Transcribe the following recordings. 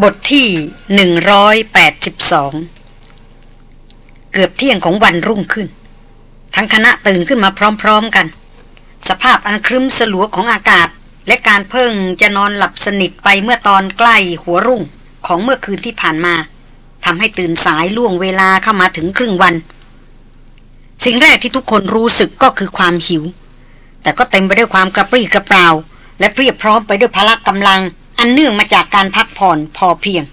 บทที่ 182 เกือบเที่ยงของวันรุ่งขึ้น ทั้งคณะตื่นขึ้นมาพร้อมๆกัน สภาพอันครึ้มสลัวของอากาศ และการเพิ่งจะนอนหลับสนิทไปเมื่อตอนใกล้หัวรุ่งของเมื่อคืนที่ผ่านมาทำให้ตื่นสายล่วงเวลาเข้ามาถึงครึ่งวัน สิ่งแรกที่ทุกคนรู้สึกก็คือความหิว แต่ก็เต็มไปด้วยความกระปรี้กระเปร่า และเพียบพร้อมไปด้วยพละกำลัง อันเนื่องมาจากการพักผ่อนพอเพียง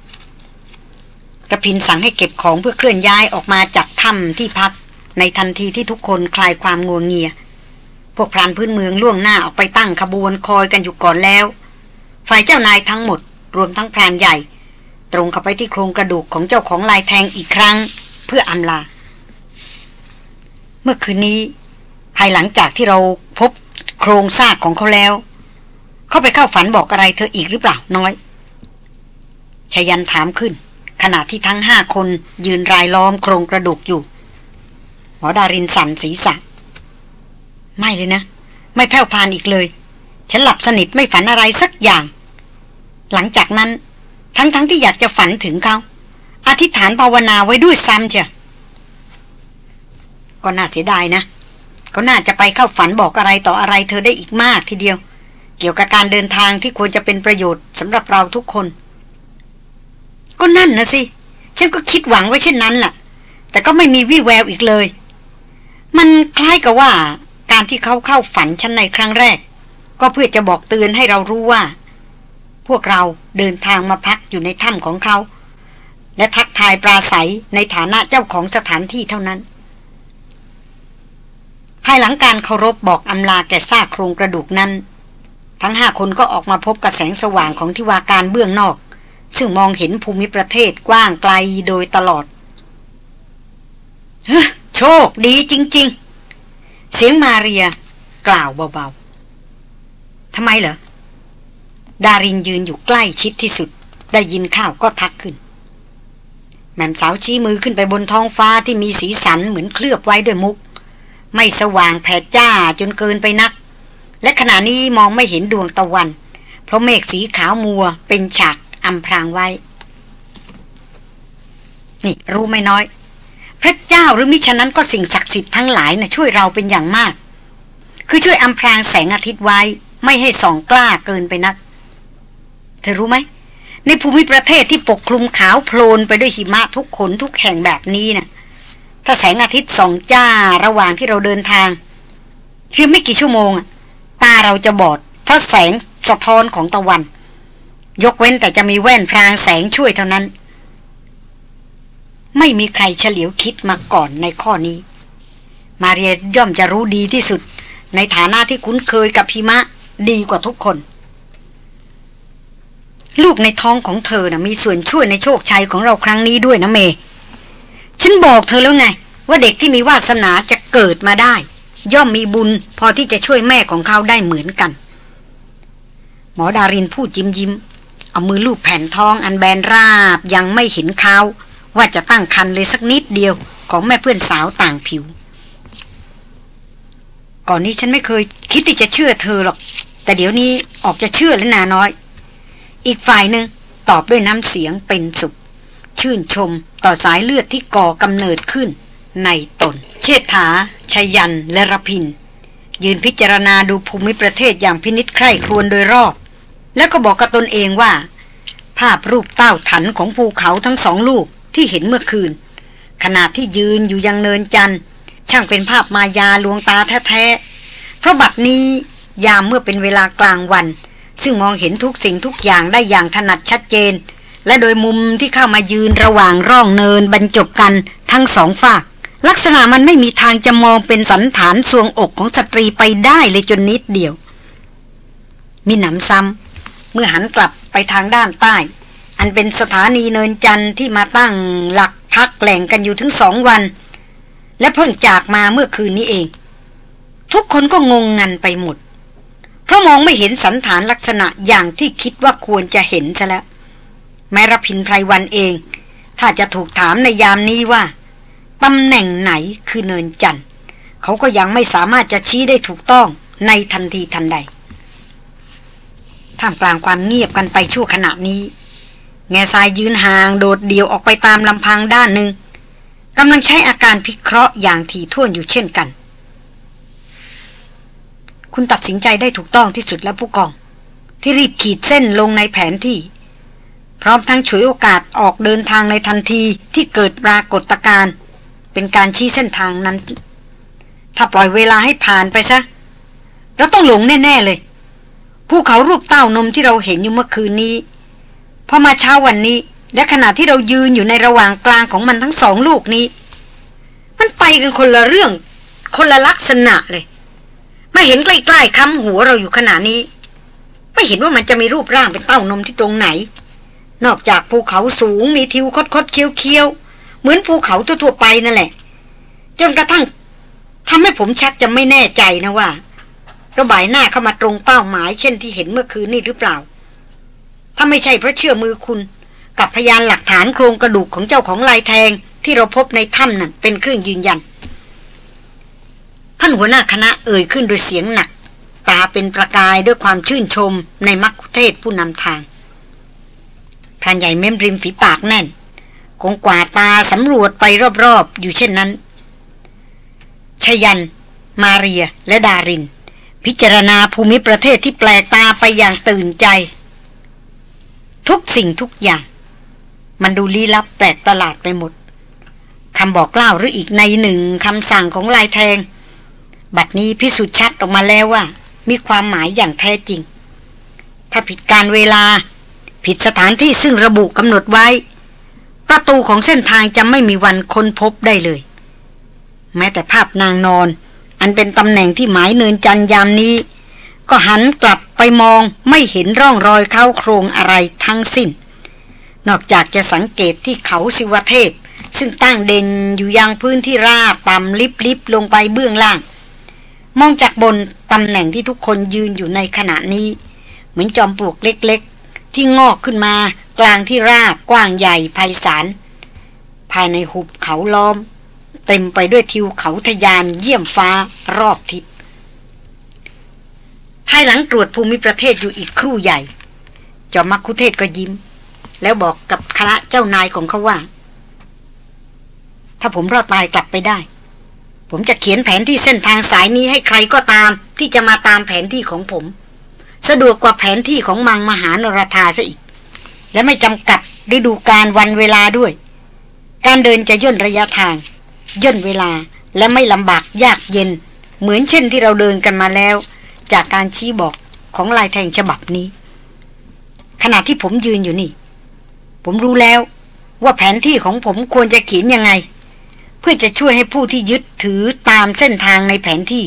กระพินสั่งให้เก็บของเพื่อเคลื่อนย้ายออกมาจากถ้ำที่พัก ในทันทีที่ทุกคนคลายความงัวงเงีย พวกพรานพื้นเมืองล่วงหน้าออกไปตั้งขบวนคอยกันอยู่ก่อนแล้ว ฝ่ายเจ้านายทั้งหมด รวมทั้งพรานใหญ่ ตรงเข้าไปที่โครงกระดูกของเจ้าของลายแทงอีกครั้ง เพื่ออำลา เมื่อคืนนี้ ภายหลังจากที่เราพบโครงซากของเขาแล้ว เข้าไปเข้าฝันบอกอะไรเธออีกหรือเปล่าน้อยชยันถามขึ้น ขณะที่ทั้งห้าคนยืนรายล้อมโครงกระดูกอยู่ หมอดารินสั่นศีรษะ ไม่เลยนะ ไม่แผ่วพานอีกเลย ฉันหลับสนิทไม่ฝันอะไรสักอย่าง หลังจากนั้น ทั้งๆทที่อยากจะฝันถึงเขาอธิษฐานภาวนาไว้ด้วยซ้ำเจ้ะก็น่าเสียดายนะเขาน่าจะไปเข้าฝันบอกอะไรต่ออะไรเธอได้อีกมากทีเดียว เกี่ยวกับการเดินทางที่ควรจะเป็นประโยชน์สำหรับเราทุกคน ก็นั่นนะสิ ฉันก็คิดหวังไว้เช่นนั้นแหละแต่ก็ไม่มีวี่แววอีกเลย มันคล้ายกับว่า การที่เขาเข้าฝันฉันในครั้งแรก ก็เพื่อจะบอกเตือนให้เรารู้ว่า พวกเราเดินทางมาพักอยู่ในถ้ำของเขา และทักทายปราศัยในฐานะเจ้าของสถานที่เท่านั้นภายหลังการเคารพบอกอำลาแก่ซากโครงกระดูกนั้น ทั้งห้าคนก็ออกมาพบกับแสงสว่างของทิวาการเบื้องนอก ซึ่งมองเห็นภูมิประเทศกว้างไกลโดยตลอดโชคดีจริง ๆ เสียงมาเรียกล่าวเบาๆทำไมเหรอ ดารินยืนอยู่ใกล้ชิดที่สุด ได้ยินข้าวก็ทักขึ้น แม่สาวชี้มือขึ้นไปบนท้องฟ้าที่มีสีสันเหมือนเคลือบไว้ด้วยมุก ไม่สว่างแผดจ้าจนเกินไปนัก และขณะนี้มองไม่เห็นดวงตะวัน เพราะเมฆสีขาวมัวเป็นฉากอำพรางไว้ นี่รู้ไม่น้อย พระเจ้าหรือมิฉะนั้นก็สิ่งศักดิ์สิทธิ์ทั้งหลายนะช่วยเราเป็นอย่างมาก คือช่วยอำพรางแสงอาทิตย์ไว้ ไม่ให้ส่องกล้าเกินไปนัก เธอรู้ไหม ในภูมิประเทศที่ปกคลุมขาวโพลนไปด้วยหิมะทุกขนทุกแห่งแบบนี้นะ่ะถ้าแสงอาทิตย์ส่องจ้าระหว่างที่เราเดินทางเพียงไม่กี่ชั่วโมงอะ ตาเราจะบอด เพราะแสงสะท้อนของตะวัน ยกเว้นแต่จะมีแว่นพรางแสงช่วยเท่านั้น ไม่มีใครเฉลียวคิดมาก่อนในข้อนี้ มาเรียย่อมจะรู้ดีที่สุด ในฐานะที่คุ้นเคยกับพิมะดีกว่าทุกคน ลูกในท้องของเธอนะ่ะมีส่วนช่วยในโชคชัยของเราครั้งนี้ด้วยนะเม ฉันบอกเธอแล้วไง ว่าเด็กที่มีวาสนาจะเกิดมาได้ ย่อมมีบุญพอที่จะช่วยแม่ของเขาได้เหมือนกัน หมอดารินพูดยิ้มยิ้มเอามือลูบแผ่นท้องอันแบนราบยังไม่เห็นเขาว่าจะตั้งคันเลยสักนิดเดียวของแม่เพื่อนสาวต่างผิว ก่อนนี้ฉันไม่เคยคิดที่จะเชื่อเธอหรอก แต่เดี๋ยวนี้ออกจะเชื่อแล้วนาน้อย อีกฝ่ายหนึ่งตอบด้วยน้ำเสียงเป็นสุข ชื่นชมต่อสายเลือดที่ก่อกำเนิดขึ้นในตน เชษฐา ชยันและรพิน ยืนพิจารณาดูภูมิประเทศอย่างพินิษใคร่ครวญโดยรอบ แล้วก็บอกกับตนเองว่า ภาพรูปเต้าถันของภูเขาทั้งสองลูกที่เห็นเมื่อคืน ขณะที่ยืนอยู่ยังเนินจันช่างเป็นภาพมายาลวงตาแท้ๆ เพราะบัดนี้ยามเมื่อเป็นเวลากลางวัน ซึ่งมองเห็นทุกสิ่งทุกอย่างได้อย่างถนัดชัดเจน และโดยมุมที่เข้ามายืนระหว่างร่องเนินบรรจบกันทั้งสองฝาก ลักษณะมันไม่มีทางจะมองเป็นสันฐานทรวงอกของสตรีไปได้เลยจนนิดเดียว มีหนำซ้ำเมื่อหันกลับไปทางด้านใต้ อันเป็นสถานีเนินจันทร์ที่มาตั้งหลักพักแหล่งกันอยู่ถึงสองวัน และเพิ่งจากมาเมื่อคืนนี้เอง ทุกคนก็งงงันไปหมด เพราะมองไม่เห็นสันฐานลักษณะอย่างที่คิดว่าควรจะเห็นซะแล้วแม้รพินไพรวันเอง ถ้าจะถูกถามในยามนี้ว่า ตำแหน่งไหนคือเนินจันทร์เขาก็ยังไม่สามารถจะชี้ได้ถูกต้องในทันทีทันใด ท่ามกลางความเงียบกันไปชั่วขณะนี้ แง่ทรายยืนห่างโดดเดี่ยวออกไปตามลำพังด้านหนึ่งกำลังใช้อาการพิเคราะห์อย่างถี่ถ้วนอยู่เช่นกัน คุณตัดสินใจได้ถูกต้องที่สุดแล้วผู้กอง ที่รีบขีดเส้นลงในแผนที่ พร้อมทั้งฉวยโอกาสออกเดินทางในทันทีที่เกิดปรากฏการณ์ เป็นการชี้เส้นทางนั้น ถ้าปล่อยเวลาให้ผ่านไปซะเราต้องหลงแน่ ๆ เลยภูเขารูปเต้านมที่เราเห็นอยู่เมื่อคืนนี้พอมาเช้าวันนี้ และขณะที่เรายืนอยู่ในระหว่างกลางของมันทั้งสองลูกนี้ มันไปกันคนละเรื่อง คนละลักษณะเลย มาเห็นใกล้ๆค้ำหัวเราอยู่ขณะนี้ ไม่เห็นว่ามันจะมีรูปร่างเป็นเต้านมที่ตรงไหน นอกจากภูเขาสูงมีทิวคดๆเคี้ยวๆ เหมือนภูเขาทั่วๆไปนั่นแหละ จนกระทั่งทำให้ผมชักจะไม่แน่ใจนะว่า ระบายหน้าเข้ามาตรงเป้าหมาย เช่นที่เห็นเมื่อคืนนี้หรือเปล่า ถ้าไม่ใช่เพราะเชื่อมือคุณ กับพยานหลักฐานโครงกระดูกของเจ้าของลายแทงที่เราพบในถ้ำนั่นเป็นเครื่องยืนยัน ท่านหัวหน้าคณะเอ่ยขึ้นโดยเสียงหนัก ตาเป็นประกายด้วยความชื่นชมในมักคุเทศผู้นำทางพรานใหญ่เม้มริมฝีปากแน่น คงกว่าตาสำรวจไปรอบๆ อยู่เช่นนั้นชยัน มาเรียและดาริน พิจารณาภูมิประเทศที่แปลกตาไปอย่างตื่นใจ ทุกสิ่งทุกอย่าง มันดูลี้ลับแปลกประหลาดไปหมดคำบอกเล่าหรืออีกในหนึ่งคำสั่งของลายแทง บัดนี้พิสูจน์ชัดออกมาแล้วว่า มีความหมายอย่างแท้จริง ถ้าผิดการเวลา ผิดสถานที่ซึ่งระบุกำหนดไว้ ประตูของเส้นทางจะไม่มีวันค้นพบได้เลย แม้แต่ภาพนางนอน อันเป็นตำแหน่งที่หมายเนินจันยามนี้ ก็หันกลับไปมองไม่เห็นร่องรอยเข้าโครงอะไรทั้งสิ้น นอกจากจะสังเกตที่เขาสิวเทพ ซึ่งตั้งเด่นอยู่ยังพื้นที่ราบต่ำลิบๆลงไปเบื้องล่าง มองจากบนตำแหน่งที่ทุกคนยืนอยู่ในขณะนี้ เหมือนจอมปลวกเล็ก ๆ ที่งอกขึ้นมา กลางที่ราบกว้างใหญ่ไพศาลภายในหุบเขาล้อม เต็มไปด้วยทิวเขาทยานเยี่ยมฟ้ารอบทิศภายหลังตรวจภูมิประเทศอยู่อีกครู่ใหญ่ จอมมักคุเทศก็ยิ้ม แล้วบอกกับคณะเจ้านายของเขาว่า ถ้าผมรอดตายกลับไปได้ ผมจะเขียนแผนที่เส้นทางสายนี้ให้ใครก็ตามที่จะมาตามแผนที่ของผม สะดวกกว่าแผนที่ของมังมหานรธาซะอีก และไม่จำกัดฤดูการวันเวลาด้วย การเดินจะย่นระยะทาง ย่นเวลาและไม่ลำบากยากเย็น เหมือนเช่นที่เราเดินกันมาแล้ว จากการชี้บอกของลายแทงฉบับนี้ ขณะที่ผมยืนอยู่นี่ ผมรู้แล้วว่าแผนที่ของผมควรจะเขียนยังไง เพื่อจะช่วยให้ผู้ที่ยึดถือตามเส้นทางในแผนที่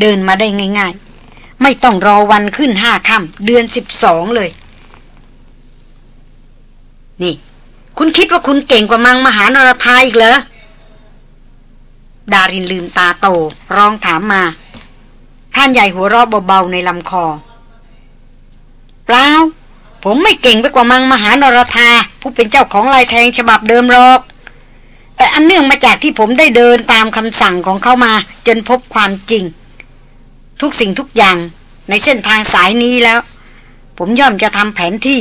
เดินมาได้ง่าย ๆ ไม่ต้องรอวันขึ้นห้าค่ำเดือนสิบสองเลย นี่ คุณคิดว่าคุณเก่งกว่ามังมหานรทาอีกเหรอ ดารินลืมตาโตร้องถามมาท่านใหญ่หัวรอบเบาๆในลำคอ เปล่า ผมไม่เก่งไปกว่ามังมหานรธาผู้เป็นเจ้าของลายแทงฉบับเดิมหรอก แต่อันเนื่องมาจากที่ผมได้เดินตามคำสั่งของเขามา จนพบความจริง ทุกสิ่งทุกอย่างในเส้นทางสายนี้แล้ว ผมย่อมจะทำแผนที่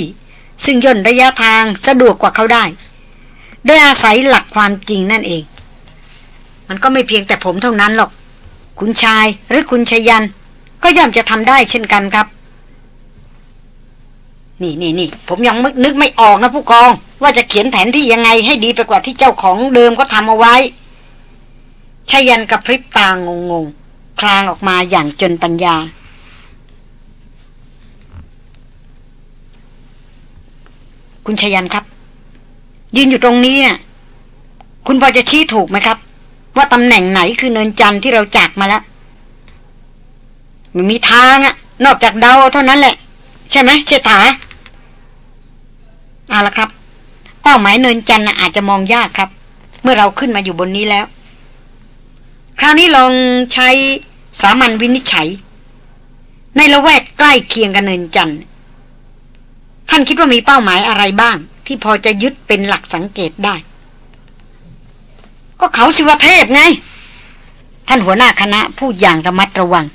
ซึ่งย่นระยะทางสะดวกกว่าเขาได้ โดยอาศัยหลักความจริงนั่นเอง มันก็ไม่เพียงแต่ผมเท่านั้นหรอก คุณชายหรือคุณชยัน ก็ย่อมจะทำได้เช่นกันครับ นี่นี่นี่ผมยังนึกไม่ออกนะผู้กอง ว่าจะเขียนแผนที่ยังไงให้ดีไปกว่าที่เจ้าของเดิมก็ทำเอาไว้ชยันกับพริบตางงงคลางออกมาอย่างจนปัญญา คุณชยันครับ ยืนอยู่ตรงนี้นะ่ะ คุณพอจะชี้ถูกไหมครับ ว่าตำแหน่งไหนคือเนินจันทร์ที่เราจากมาแล้วมันมีทางอะนอกจากเดาเท่านั้นแหละ ใช่ไหมเชษฐาเอาละครับ เป้าหมายเนินจันทร์อาจจะมองยากครับ เมื่อเราขึ้นมาอยู่บนนี้แล้ว คราวนี้ลองใช้สามัญวินิจฉัย ในละแวกใกล้เคียงกันเนินจันทร์ ท่านคิดว่ามีเป้าหมายอะไรบ้าง ที่พอจะยึดเป็นหลักสังเกตได้ ก็เขาสิวเทพไง ท่านหัวหน้าคณะพูดอย่างระมัดระวัง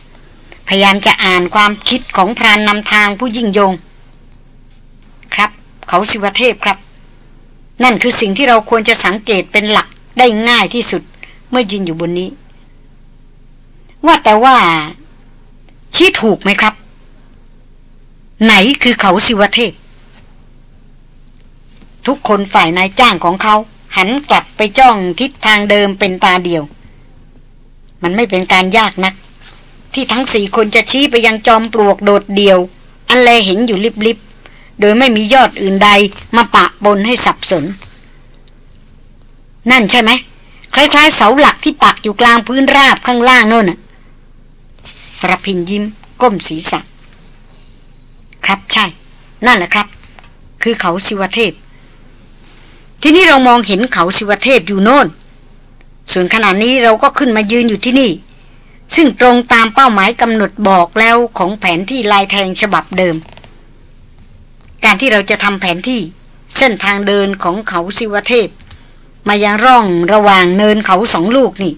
พยายามจะอ่านความคิดของพรานนำทางผู้ยิ่งยง ครับ เขาสิวเทพครับ นั่นคือสิ่งที่เราควรจะสังเกตเป็นหลักได้ง่ายที่สุดเมื่อยืนอยู่บนนี้ ว่าแต่ว่า ชี้ถูกไหมครับ ไหนคือเขาสิวเทพ ทุกคนฝ่ายนายจ้างของเขาหันกลับไปจ้องทิศทางเดิมเป็นตาเดียว มันไม่เป็นการยากนัก ที่ทั้งสี่คนจะชี้ไปยังจอมปลวกโดดเดียว อันแลเห็นอยู่ลิบๆ โดยไม่มียอดอื่นใดมาปะบนให้สับสน นั่นใช่ไหม คล้ายๆ เสาหลักที่ปักอยู่กลางพื้นราบข้างล่างโน่นน่ะรพินยิ้มก้มศีรษะ ครับใช่ นั่นแหละครับ คือเขาสิวเทพ ที่นี่เรามองเห็นเขาสิวเทพอยู่โน่น ส่วนขณะนี้เราก็ขึ้นมายืนอยู่ที่นี่ ซึ่งตรงตามเป้าหมายกำหนดบอกแล้วของแผนที่ลายแทงฉบับเดิม การที่เราจะทำแผนที่เส้นทางเดินของเขาสิวเทพ มายังร่องระหว่างเนินเขาสองลูกนี่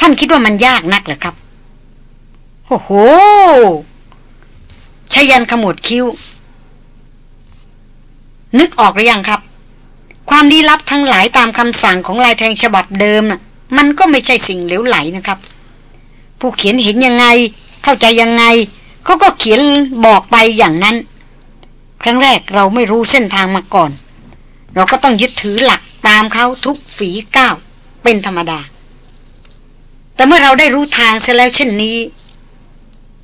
ท่านคิดว่ามันยากนักเหรอครับโอ้โหชยันขมวดคิ้ว นึกออกหรือยังครับ ความดีลับทั้งหลายตามคำสั่งของลายแทงฉบับเดิมน่ะ มันก็ไม่ใช่สิ่งเหลวไหลนะครับ ผู้เขียนเห็นยังไง เข้าใจยังไงเขาก็เขียนบอกไปอย่างนั้น ครั้งแรกเราไม่รู้เส้นทางมาก่อน เราก็ต้องยึดถือหลักตามเขาทุกฝีก้าวเป็นธรรมดา แต่เมื่อเราได้รู้ทางเสียแล้วเช่นนี้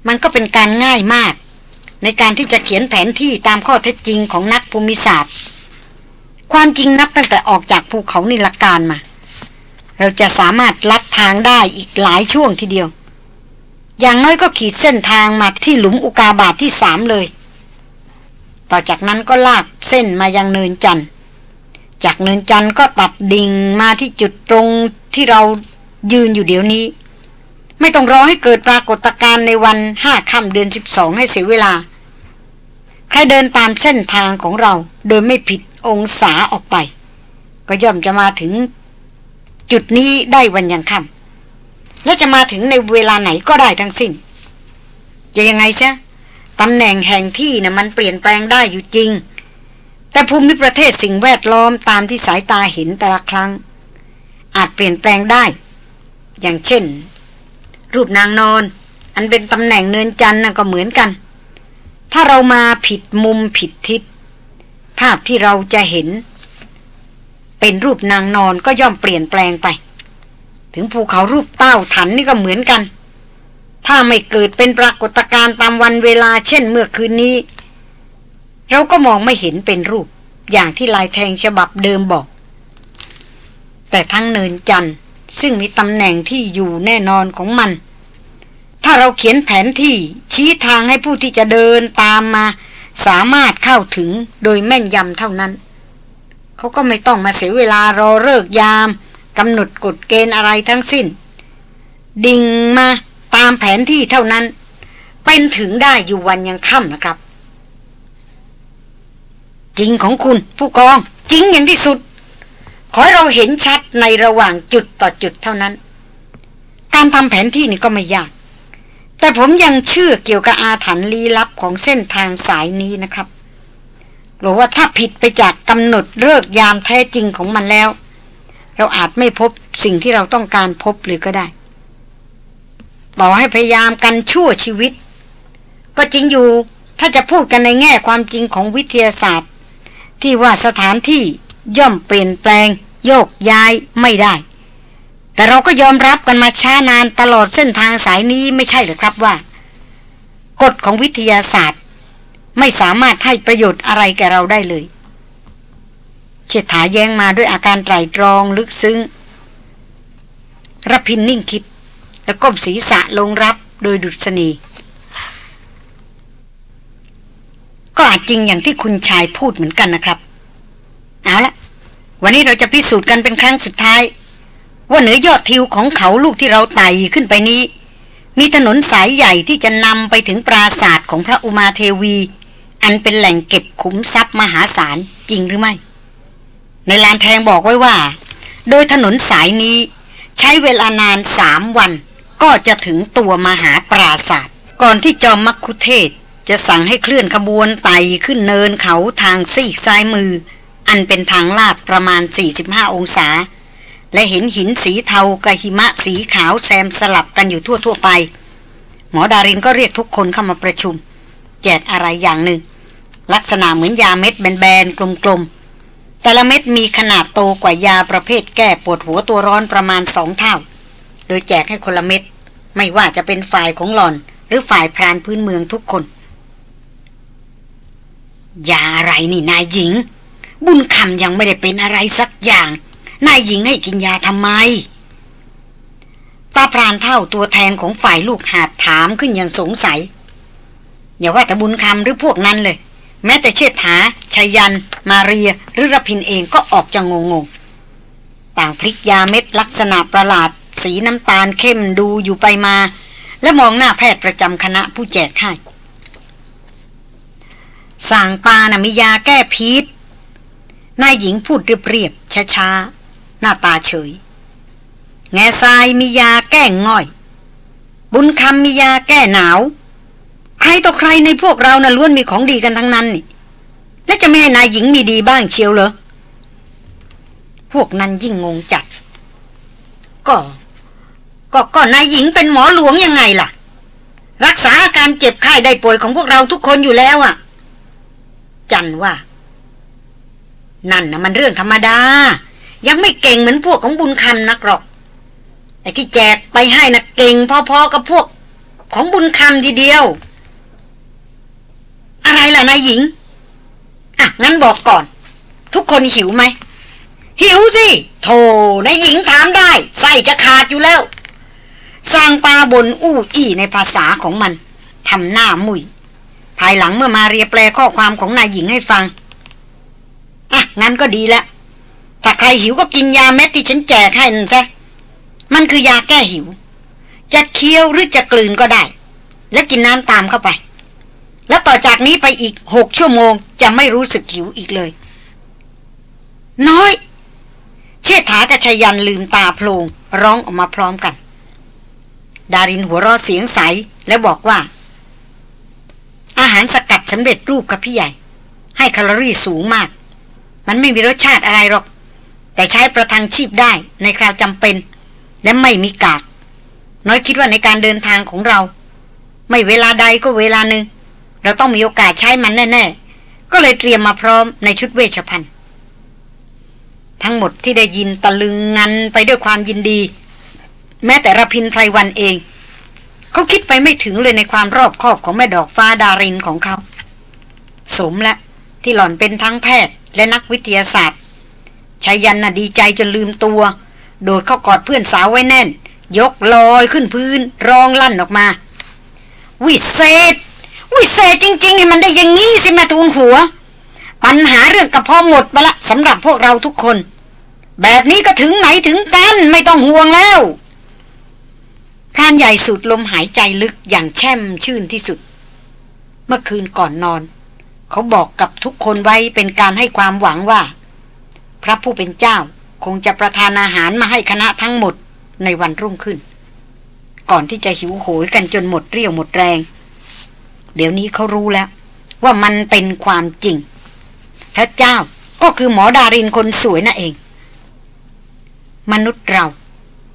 มันก็เป็นการง่ายมาก ในการที่จะเขียนแผนที่ตามข้อเท็จจริงของนักภูมิศาสตร์ ความจริงนับตั้งแต่ออกจากภูเขานิลการมา เราจะสามารถลัดทางได้อีกหลายช่วงทีเดียว อย่างน้อยก็ขีดเส้นทางมาที่หลุมอุกาบาตทที่สามเลย ต่อจากนั้นก็ลากเส้นมายังเนินจันทร์จากเนินจันทร์ก็ตัดดิ่งมาที่จุดตรงที่เรายืนอยู่เดี๋ยวนี้ ไม่ต้องรอให้เกิดปรากฏการณ์ในวันห้าค่ำเดือนสิบสองให้เสียเวลา ใครเดินตามเส้นทางของเราโดยไม่ผิดองศาออกไป ก็ย่อมจะมาถึงจุดนี้ได้วันยังค่ำและจะมาถึงในเวลาไหนก็ได้ทั้งสิ้น จะยังไงซะตำแหน่งแห่งที่นะ่ะมันเปลี่ยนแปลงได้อยู่จริง แต่ภูมิประเทศสิ่งแวดล้อมตามที่สายตาเห็นแต่ละครั้ง อาจเปลี่ยนแปลงได้ อย่างเช่น รูปนางนอน อันเป็นตำแหน่งเนินจันทร์ก็เหมือนกัน ถ้าเรามาผิดมุมผิดทิศ ภาพที่เราจะเห็น เป็นรูปนางนอนก็ย่อมเปลี่ยนแปลงไป ถึงภูเขารูปเต้าถันนี่ก็เหมือนกัน ถ้าไม่เกิดเป็นปรากฏการณ์ตามวันเวลาเช่นเมื่อคืนนี้ เราก็มองไม่เห็นเป็นรูปอย่างที่ลายแทงฉบับเดิมบอก แต่ทั้งเนินจันทร์ซึ่งมีตำแหน่งที่อยู่แน่นอนของมัน ถ้าเราเขียนแผนที่ ชี้ทางให้ผู้ที่จะเดินตามมา สามารถเข้าถึงโดยแม่นยำเท่านั้น เขาก็ไม่ต้องมาเสียเวลารอเลิกยามกำหนดกฎเกณฑ์อะไรทั้งสิ้น ดิ่งมาตามแผนที่เท่านั้น เป็นถึงได้อยู่วันยังค่ำนะครับ จริงของคุณผู้กองจริงอย่างที่สุด ขอให้เราเห็นชัดในระหว่างจุดต่อจุดเท่านั้น การทำแผนที่นี่ก็ไม่ยาก แต่ผมยังเชื่อเกี่ยวกับอาถรรพ์ลี้ลับของเส้นทางสายนี้นะครับหรือว่าถ้าผิดไปจากกำหนดเลิกยามแท้จริงของมันแล้ว เราอาจไม่พบสิ่งที่เราต้องการพบหรือก็ได้ ต่อให้พยายามกันชั่วชีวิต ก็จริงอยู่ถ้าจะพูดกันในแง่ความจริงของวิทยาศาสตร์ ที่ว่าสถานที่ย่อมเปลี่ยนแปลง โยกย้ายไม่ได้ แต่เราก็ยอมรับกันมาช้านานตลอดเส้นทางสายนี้ไม่ใช่หรือครับว่า กฎของวิทยาศาสตร์ ไม่สามารถให้ประโยชน์อะไรแก่เราได้เลยเชษฐาแย้งมาด้วยอาการไตรตรองลึกซึ้งรพินนิ่งคิด แล้วก้มศีรษะลงรับโดยดุษณี ก็อาจจริงอย่างที่คุณชายพูดเหมือนกันนะครับ เอาละวันนี้เราจะพิสูจน์กันเป็นครั้งสุดท้าย ว่าเหนือยอดทิวของเขาลูกที่เราไต่ขึ้นไปนี้ มีถนนสายใหญ่ที่จะนำไปถึงปราศาสตร์ของพระอุมาเทวี อันเป็นแหล่งเก็บขุมทรัพย์มหาศาลจริงหรือไม่ ในลานแทงบอกไว้ว่า โดยถนนสายนี้ใช้เวลานานสามวัน ก็จะถึงตัวมหาปราศาสตร์ก่อนที่จอมมักคุเทศจะจะสั่งให้เคลื่อนขบวนไต่ขึ้นเนินเขาทางซีกซ้ายมือ อันเป็นทางลาดประมาณ 45 องศา และเห็นหินสีเทากับหิมะสีขาวแซมสลับกันอยู่ทั่วๆไป หมอดารินก็เรียกทุกคนเข้ามาประชุม แจกอะไรอย่างหนึ่ง ลักษณะเหมือนยาเม็ดแบนๆกลมๆ แต่ละเม็ดมีขนาดโตกว่ายาประเภทแก้ปวดหัวตัวร้อนประมาณสองเท่า โดยแจกให้คนละเม็ด ไม่ว่าจะเป็นฝ่ายของหล่อน หรือฝ่ายพรานพื้นเมืองทุกคน ยาอะไรนี่นายหญิง บุญคำยังไม่ได้เป็นอะไรสักอย่าง นายหญิงให้กินยาทำไม ตาพรานเท่าตัวแทนของฝ่ายลูกหาดถามขึ้นอย่างสงสัย อย่าว่าแต่บุญคำหรือพวกนั้นเลย แม้แต่เชิดถาชายัน มาเรีย หรือรพินเองก็ออกจะงงงต่างพลิกยาเม็ดลักษณะประหลาด สีน้ำตาลเข้มดูอยู่ไปมา และมองหน้าแพทย์ประจำคณะผู้แจกให้สั่งปานะมียาแก้พิษนายหญิงพูดเรียบๆช้าๆ หน้าตาเฉย แง่ทรายมียาแก้ง่อย บุญคำมียาแก้หนาว ใครต่อใครในพวกเรานะ่ะล้วนมีของดีกันทั้งนั้นนี่และจะไม่ให้นายหญิงมีดีบ้างเชียวเหรอ พวกนั้นยิ่งงงจัด ก็ก็ก็นายหญิงเป็นหมอหลวงยังไงล่ะ รักษาอาการเจ็บไข้ได้ป่วยของพวกเราทุกคนอยู่แล้วอะ่ะ จันว่า นั่นนะมันเรื่องธรรมดา ยังไม่เก่งเหมือนพวกของบุญคำนักหรอกไอ้ที่แจกไปให้นะเก่งพอๆกับพวกของบุญคำทีเดียว อะไรล่ะนายหญิง อะ งั้นบอกก่อน ทุกคนหิวไหม หิวสิโธ่นายหญิงถามได้ไส้จะขาดอยู่แล้วสร้างปลาบนอู้อี้ในภาษาของมันทำหน้ามุยภายหลังเมื่อมาเรียแปลข้อความของนายหญิงให้ฟัง อะ งั้นก็ดีแล้ว ถ้าใครหิวก็กินยาเม็ดที่ฉันแจกให้นั่นซะมันคือยาแก้หิว จะเคี้ยวหรือจะกลืนก็ได้ แล้วกินน้ำตามเข้าไป แล้วต่อจากนี้ไปอีกหกชั่วโมงจะไม่รู้สึกหิวอีกเลย น้อย เชษฐากับชยันลืมตาโพลงร้องออกมาพร้อมกัน ดารินหัวเราะเสียงใสแล้วบอกว่า อาหารสกัดสำเร็จรูปกับพี่ใหญ่ ให้แคลอรี่สูงมาก มันไม่มีรสชาติอะไรหรอก แต่ใช้ประทังชีพได้ในคราวจำเป็น และไม่มีกากน้อยคิดว่าในการเดินทางของเรา ไม่เวลาใดก็เวลาหนึ่ง เราต้องมีโอกาสใช้มันแน่ๆ ก็เลยเตรียมมาพร้อมในชุดเวชภัณฑ์ ทั้งหมดที่ได้ยินตะลึงงันไปด้วยความยินดี แม้แต่ระพินไพรวันเอง เขาคิดไปไม่ถึงเลยในความรอบคอบของแม่ดอกฟ้าดารินของเขา สมและที่หล่อนเป็นทั้งแพทย์และนักวิทยาศาสตร์ ชายันน่ะดีใจจนลืมตัว โดดเข้ากอดเพื่อนสาวไว้แน่น ยกลอยขึ้นพื้นร้องลั่นออกมา วิเศษ วิเศษจริงๆให้มันได้อย่างงี้สิแม่ทูลหัว ปัญหาเรื่องกระเพาะหมดไปละสำหรับพวกเราทุกคน แบบนี้ก็ถึงไหนถึงกันไม่ต้องห่วงแล้วพรานใหญ่สูดลมหายใจลึกอย่างแช่มชื่นที่สุด เมื่อคืนก่อนนอน เขาบอกกับทุกคนไว้เป็นการให้ความหวังว่า พระผู้เป็นเจ้าคงจะประทานอาหารมาให้คณะทั้งหมดในวันรุ่งขึ้น ก่อนที่จะหิวโหยกันจนหมดเรี่ยวหมดแรง เดี๋ยวนี้เขารู้แล้ว ว่ามันเป็นความจริง พระเจ้าก็คือหมอดารินคนสวยนั่นเอง มนุษย์เรา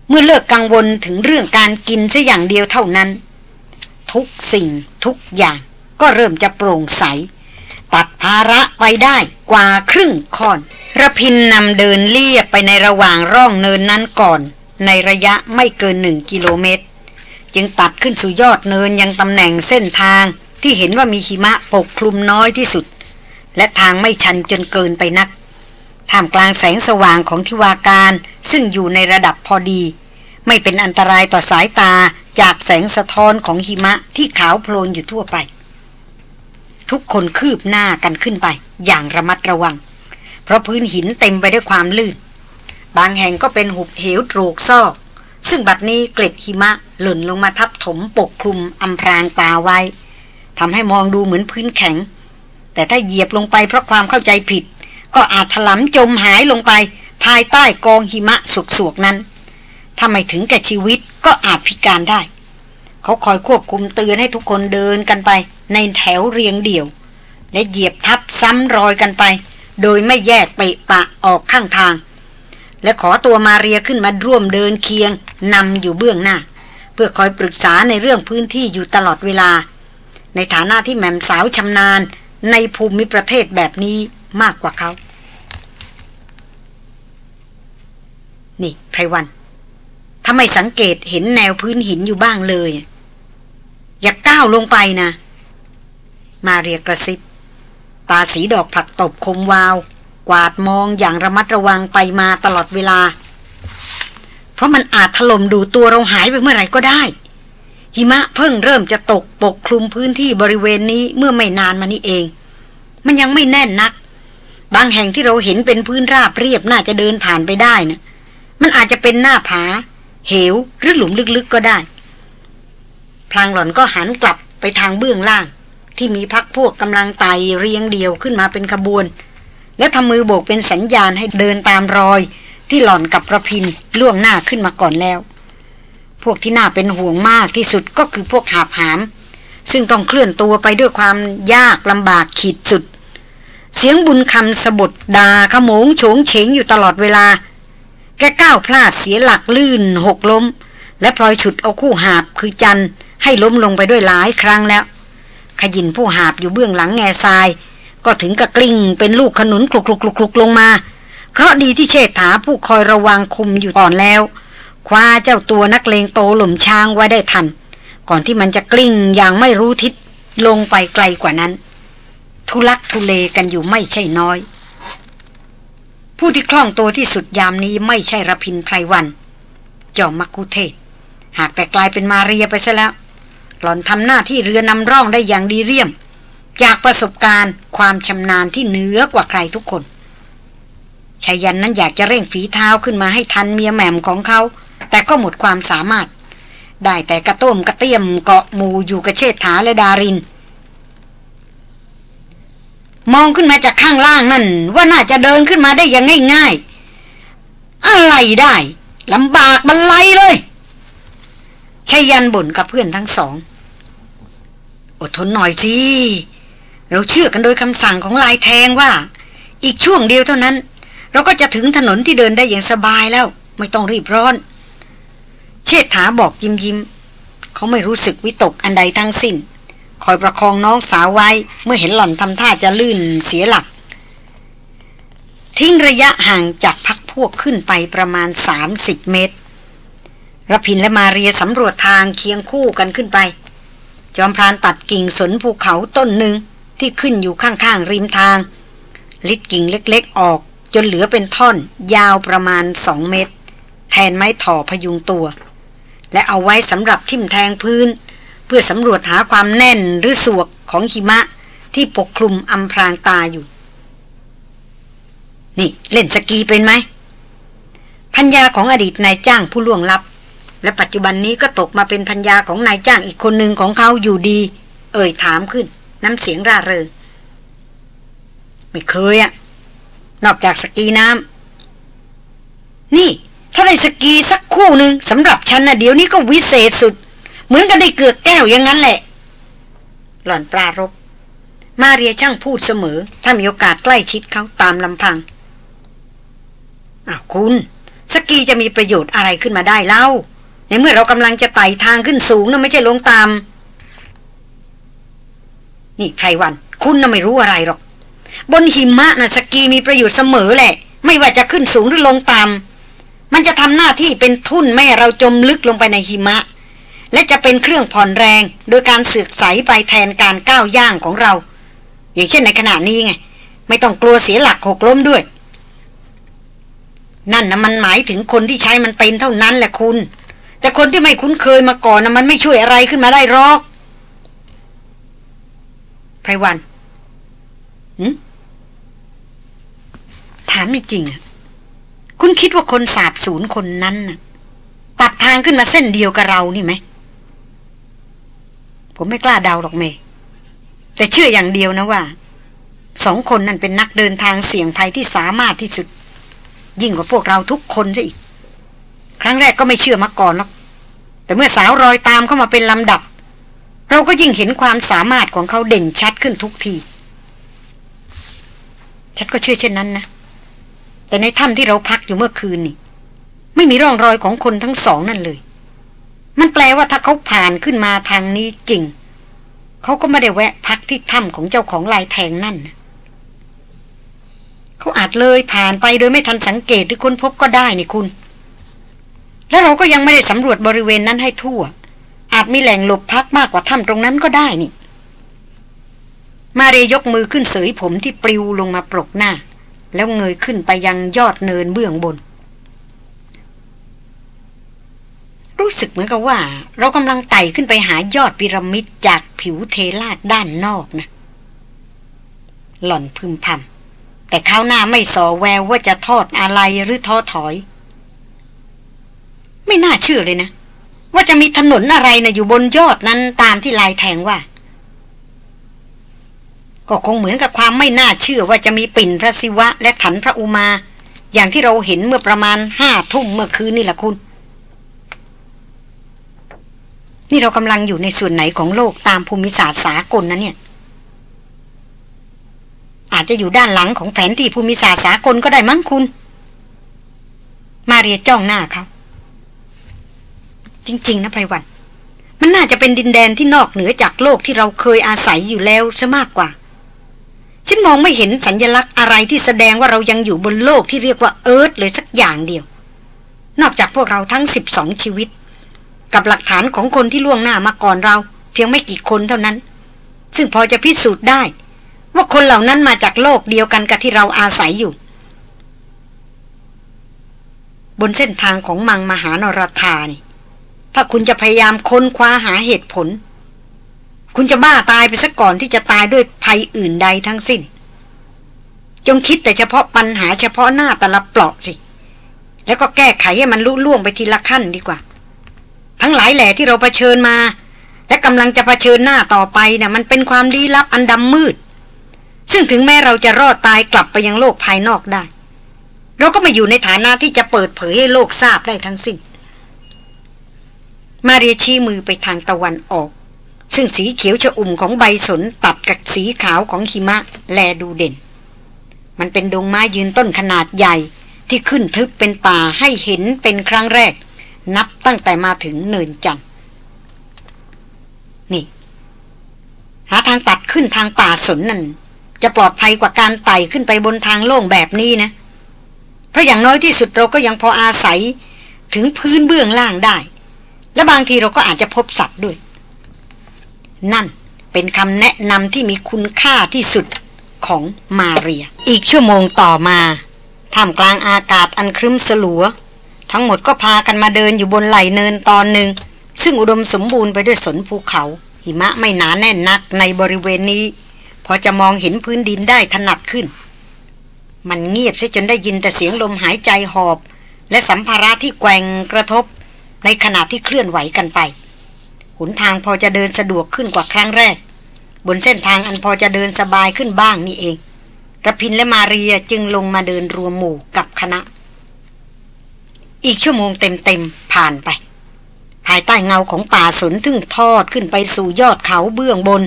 เมื่อเลิกกังวลถึงเรื่องการกินซะอย่างเดียวเท่านั้น ทุกสิ่งทุกอย่างก็เริ่มจะโปร่งใส ตัดภาระไปได้กว่าครึ่งค่อนระพินนำเดินเลียบไปในระหว่างร่องเนินนั้นก่อน ในระยะไม่เกินหนึ่งกิโลเมตร จึงตัดขึ้นสู่ยอดเนินยังตำแหน่งเส้นทางที่เห็นว่ามีหิมะปกคลุมน้อยที่สุด และทางไม่ชันจนเกินไปนักท่ามกลางแสงสว่างของทิวาการซึ่งอยู่ในระดับพอดี ไม่เป็นอันตรายต่อสายตาจากแสงสะท้อนของหิมะที่ขาวโพลนอยู่ทั่วไป ทุกคนคืบหน้ากันขึ้นไป อย่างระมัดระวัง เพราะพื้นหินเต็มไปด้วยความลื่น บางแห่งก็เป็นหุบเหวโตรกซอก ซึ่งบัดนี้เกล็ดหิมะหล่นลงมาทับถมปกคลุมอำพรางตาไว้ทำให้มองดูเหมือนพื้นแข็ง แต่ถ้าเหยียบลงไปเพราะความเข้าใจผิด ก็อาจถลำจมหายลงไป ภายใต้กองหิมะสวกๆนั้น ถ้าไม่ถึงแก่ชีวิตก็อาจพิการได้ เขาคอยควบคุมเตือนให้ทุกคนเดินกันไป ในแถวเรียงเดี่ยว และเหยียบทับซ้ำรอยกันไป โดยไม่แยกไปปะออกข้างทาง และขอตัวมาเรียขึ้นมาร่วมเดินเคียงนำอยู่เบื้องหน้า เพื่อคอยปรึกษาในเรื่องพื้นที่อยู่ตลอดเวลา ในฐานะที่แม่มสาวชำนาญในภูมิประเทศแบบนี้มากกว่าเขานี่ไพรวันถ้าไม่สังเกตเห็นแนวพื้นหินอยู่บ้างเลย อย่าก้าวลงไปนะ มาเรียกระซิบ ตาสีดอกผักตบคมวาว กวาดมองอย่างระมัดระวังไปมาตลอดเวลา เพราะมันอาจถล่มดูตัวเราหายไปเมื่อไหร่ก็ได้ หิมะเพิ่งเริ่มจะตกปกคลุมพื้นที่บริเวณนี้เมื่อไม่นานมานี้เอง มันยังไม่แน่นนัก บางแห่งที่เราเห็นเป็นพื้นราบเรียบน่าจะเดินผ่านไปได้นะมันอาจจะเป็นหน้าผา เหวหรือหลุมลึกๆก็ได้ พลางหล่อนก็หันกลับไปทางเบื้องล่าง ที่มีพักพวกกำลังไต่เรียงเดียวขึ้นมาเป็นขบวน แล้วทำมือโบกเป็นสัญญาณให้เดินตามรอย ที่หล่อนกับประพินล่วงหน้าขึ้นมาก่อนแล้ว พวกที่น่าเป็นห่วงมากที่สุดก็คือพวกหาบหาม ซึ่งต้องเคลื่อนตัวไปด้วยความยากลำบากขีดสุด เสียงบุญคำสะบดดาขโมงโฉงเฉงอยู่ตลอดเวลา แกก้าวพลาดเสียหลักลื่นหกล้ม และพลอยฉุดเอาคู่หาบคือจันให้ล้มลงไปด้วยหลายครั้งแล้ว ขยินผู้หาบอยู่เบื้องหลังแง่ทราย ก็ถึงกับกลิ้งเป็นลูกขนุนคลุกคลุกคลุกลงมา เพราะดีที่เชษฐาผู้คอยระวังคุมอยู่ก่อนแล้ว คว้าเจ้าตัวนักเลงโตหล่มช้างไว้ได้ทัน ก่อนที่มันจะกลิ้งอย่างไม่รู้ทิศลงไปไกลกว่านั้น ทุลักทุเลกันอยู่ไม่ใช่น้อย ผู้ที่คล่องตัวที่สุดยามนี้ไม่ใช่ระพินไพรวัน จอมมักคุเทศ หากแต่กลายเป็นมาเรียไปซะแล้ว หล่อนทำหน้าที่เรือนำร่องได้อย่างดีเรี่ยม จากประสบการณ์ความชำนาญที่เหนือกว่าใครทุกคนชายันนั้นอยากจะเร่งฝีเท้าขึ้นมาให้ทันเมียแหม่มของเขา แต่ก็หมดความสามารถ ได้แต่กระต้มกระเตี้ยมเกาะมูอยู่กระเชษฐาและดาริน มองขึ้นมาจากข้างล่างนั่น ว่าน่าจะเดินขึ้นมาได้อย่างง่าย ๆ อะไรได้ลำบากบันไลเลยชายันบ่นกับเพื่อนทั้งสอง อดทนหน่อยสิ เราเชื่อกันโดยคำสั่งของลายแทงว่า อีกช่วงเดียวเท่านั้น เราก็จะถึงถนนที่เดินได้อย่างสบายแล้ว ไม่ต้องรีบร้อน เชษฐาบอกยิ้มยิ้ม เขาไม่รู้สึกวิตกอันใดทั้งสิ้น คอยประคองน้องสาวไว้เมื่อเห็นหล่อนทำท่าจะลื่นเสียหลัก ทิ้งระยะห่างจากพักพวกขึ้นไปประมาณ 30 เมตรรพินและมาเรียสำรวจทางเคียงคู่กันขึ้นไป จอมพรานตัดกิ่งสนภูเขาต้นหนึ่งที่ขึ้นอยู่ข้างๆริมทาง ลิดกิ่งเล็กๆออกจนเหลือเป็นท่อนยาวประมาณสองเมตร แทนไม้ถ่อพยุงตัว และเอาไว้สำหรับทิ่มแทงพื้น เพื่อสำรวจหาความแน่นหรือสวกของหิมะที่ปกคลุมอำพรางตาอยู่ นี่เล่นสกีเป็นไหมพัญญาของอดีตนายจ้างผู้ล่วงลับ และปัจจุบันนี้ก็ตกมาเป็นพัญญาของนายจ้างอีกคนหนึ่งของเขาอยู่ดี เอ่ยถามขึ้น น้ำเสียงร่าเริงไม่เคยอะนอกจากสกีน้ำนี่ ถ้าได้สกีสักคู่หนึ่งสำหรับฉันนะเดี๋ยวนี้ก็วิเศษสุด เหมือนกันได้เกือกแก้วอย่างนั้นแหละ หล่อนปรารบมาเรียช่างพูดเสมอ ถ้ามีโอกาสใกล้ชิดเขาตามลำพังอ้าวคุณ สกีจะมีประโยชน์อะไรขึ้นมาได้เล่า ในเมื่อเรากำลังจะไต่ทางขึ้นสูงนะไม่ใช่ลงตาม นี่ไพรวัน คุณน่ะไม่รู้อะไรหรอก บนหิมะนะ่ะสกีมีประโยชน์เสมอแหละ ไม่ว่าจะขึ้นสูงหรือลงตาม มันจะทำหน้าที่เป็นทุ่นแม่เราจมลึกลงไปในหิมะ และจะเป็นเครื่องผ่อนแรง โดยการสึกใสไปแทนการก้าวย่างของเรา อย่างเช่นในขณะนี้ไงไม่ต้องกลัวเสียหลักหกล้มด้วย นั่นนะมันหมายถึงคนที่ใช้มันเป็นเท่านั้นแหละคุณ แต่คนที่ไม่คุ้นเคยมาก่อนนะมันไม่ช่วยอะไรขึ้นมาได้หรอกไพรวันหืถามจริงๆคุณคิดว่าคนสาบสูญคนนั้นตัดทางขึ้นมาเส้นเดียวกับเรานี่ไหม ผมไม่กล้าเดาหรอกเมแต่เชื่ออย่างเดียวนะว่าสองคนนั่นเป็นนักเดินทางเสี่ยงภัยที่สามารถที่สุด ยิ่งกว่าพวกเราทุกคนซะอีก ครั้งแรกก็ไม่เชื่อมาก่อนหรอกแต่เมื่อสาวรอยตามเข้ามาเป็นลำดับ เราก็ยิ่งเห็นความสามารถของเขาเด่นชัดขึ้นทุกที ฉันก็เชื่อเช่นนั้นนะ แต่ในถ้ำที่เราพักอยู่เมื่อคืนนี่ ไม่มีร่องรอยของคนทั้งสองนั่นเลย มันแปลว่าถ้าเขาผ่านขึ้นมาทางนี้จริง เขาก็ไม่ได้แวะพักที่ถ้ำของเจ้าของลายแทงนั่นนะเขาอาจเลยผ่านไปโดยไม่ทันสังเกตหรือค้นพบก็ได้นี่คุณ แล้วเราก็ยังไม่ได้สำรวจบริเวณนั้นให้ทั่ว อาจมีแหล่งหลบพักมากกว่าถ้ำตรงนั้นก็ได้นี่ มาเรยกมือขึ้นเสยผมที่ปลิวลงมาปลกหน้า แล้วเงยขึ้นไปยังยอดเนินเบื้องบน รู้สึกเหมือนกับว่า เรากำลังไต่ขึ้นไปหายอดพีระมิดจากผิวเทลาดด้านนอกนะ หล่อนพึมพำแต่ข้าวหน้าไม่สอแววว่าจะทอดอะไรหรือท้อถอย ไม่น่าเชื่อเลยนะ ว่าจะมีถนนอะไรนะอยู่บนยอดนั้นตามที่ลายแทงว่า ก็คงเหมือนกับความไม่น่าเชื่อว่าจะมีปิ่นพระศิวะ และถันพระอุมา อย่างที่เราเห็นเมื่อประมาณห้าทุ่มเมื่อคืนนี่แหละคุณ นี่เรากำลังอยู่ในส่วนไหนของโลกตามภูมิศาสตร์สากลนะเนี่ยอาจจะอยู่ด้านหลังของแผนที่ภูมิศาสตร์สากลก็ได้มั้งคุณ มาเรียจ้องหน้าเขา จริง ๆ นะไพรวัน มันน่าจะเป็นดินแดนที่นอกเหนือจากโลกที่เราเคยอาศัยอยู่แล้วซะมากกว่า ฉันมองไม่เห็นสัญญลักษณ์อะไรที่แสดงว่าเรายังอยู่บนโลกที่เรียกว่าเอิร์ธเลยสักอย่างเดียว นอกจากพวกเราทั้งสิบสองชีวิต กับหลักฐานของคนที่ล่วงหน้ามาก่อนเรา เพียงไม่กี่คนเท่านั้น ซึ่งพอจะพิสูจน์ได้ ว่าคนเหล่านั้นมาจากโลกเดียวกันกับที่เราอาศัยอยู่บนเส้นทางของมังมหานรธานี่ ถ้าคุณจะพยายามค้นคว้าหาเหตุผล คุณจะบ้าตายไปซะก่อนที่จะตายด้วยภัยอื่นใดทั้งสิ้น จงคิดแต่เฉพาะปัญหาเฉพาะหน้าแต่ละเปลาะสิ แล้วก็แก้ไขให้มันลุล่วงไปทีละขั้นดีกว่า ทั้งหลายแหล่ที่เราเผชิญมา และกำลังจะะเผชิญหน้าต่อไปนะ่ะ มันเป็นความลี้ลับอันดำมืด ซึ่งถึงแม้เราจะรอดตายกลับไปยังโลกภายนอกได้ เราก็ไม่อยู่ในฐานะที่จะเปิดเผยให้โลกทราบได้ทั้งสิ้น มาเรียชี้มือไปทางตะวันออก ซึ่งสีเขียวชะอุ่มของใบสนตัดกับสีขาวของหิมะแลดูเด่น มันเป็นดงไม้ยืนต้นขนาดใหญ่ที่ขึ้นทึบเป็นป่าให้เห็นเป็นครั้งแรก นับตั้งแต่มาถึงเนินจันนี่ หาทางตัดขึ้นทางป่าสนนั่น จะปลอดภัยกว่าการไต่ขึ้นไปบนทางโล่งแบบนี้นะ เพราะอย่างน้อยที่สุดเราก็ยังพออาศัยถึงพื้นเบื้องล่างได้ และบางทีเราก็อาจจะพบสัตว์ด้วย นั่นเป็นคำแนะนำที่มีคุณค่าที่สุดของมาเรีย อีกชั่วโมงต่อมาท่ามกลางอากาศอันครึ้มสลัว ทั้งหมดก็พากันมาเดินอยู่บนไหลเนินตอนหนึ่ง ซึ่งอุดมสมบูรณ์ไปด้วยสนภูเขา หิมะไม่หนาแน่นนักในบริเวณนี้ พอจะมองเห็นพื้นดินได้ถนัดขึ้น มันเงียบซะจนได้ยินแต่เสียงลมหายใจหอบ และสัมภาระที่แกว่งกระทบ ในขณะที่เคลื่อนไหวกันไป หนทางพอจะเดินสะดวกขึ้นกว่าครั้งแรก บนเส้นทางอันพอจะเดินสบายขึ้นบ้างนี่เองระพินและมาเรียจึงลงมาเดินรวมหมู่กับคณะ อีกชั่วโมงเต็มๆผ่านไป ภายใต้เงาของป่าสนทึ่งทอดขึ้นไปสู่ยอดเขาเบื้องบน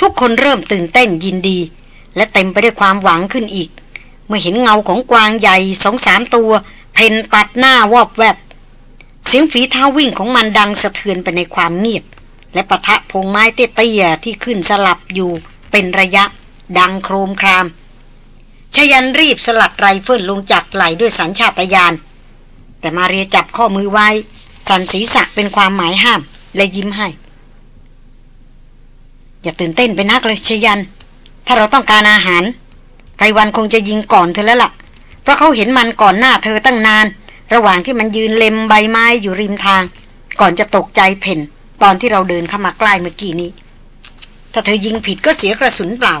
ทุกคนเริ่มตื่นเต้นยินดี และเต็มไปด้วยความหวังขึ้นอีก เมื่อเห็นเงาของกวางใหญ่สองสามตัว เพนตัดหน้าวอบแวบ เสียงฝีเท้าวิ่งของมันดังสะเทือนไปในความเงียบ และปะทะพงไม้เตี้ยๆที่ขึ้นสลับอยู่เป็นระยะ ดังโครมครามชยันรีบสลัดไรเฟิลลงจากไหลด้วยสัญชาตญาณแต่มาเรียจับข้อมือไว้ สันศีษะเป็นความหมายห้าม และยิ้มให้ อย่าตื่นเต้นไปนักเลยชยัน ถ้าเราต้องการอาหารไรวันคงจะยิงก่อนเธอแล้วละ่ะ เพราะเขาเห็นมันก่อนหน้าเธอตั้งนาน ระหว่างที่มันยืนเล็มใบไม้อยู่ริมทาง ก่อนจะตกใจเพ่น ตอนที่เราเดินเข้ามาใกล้เมื่อกี้นี้ ถ้าเธอยิงผิดก็เสียกระสุนเปล่า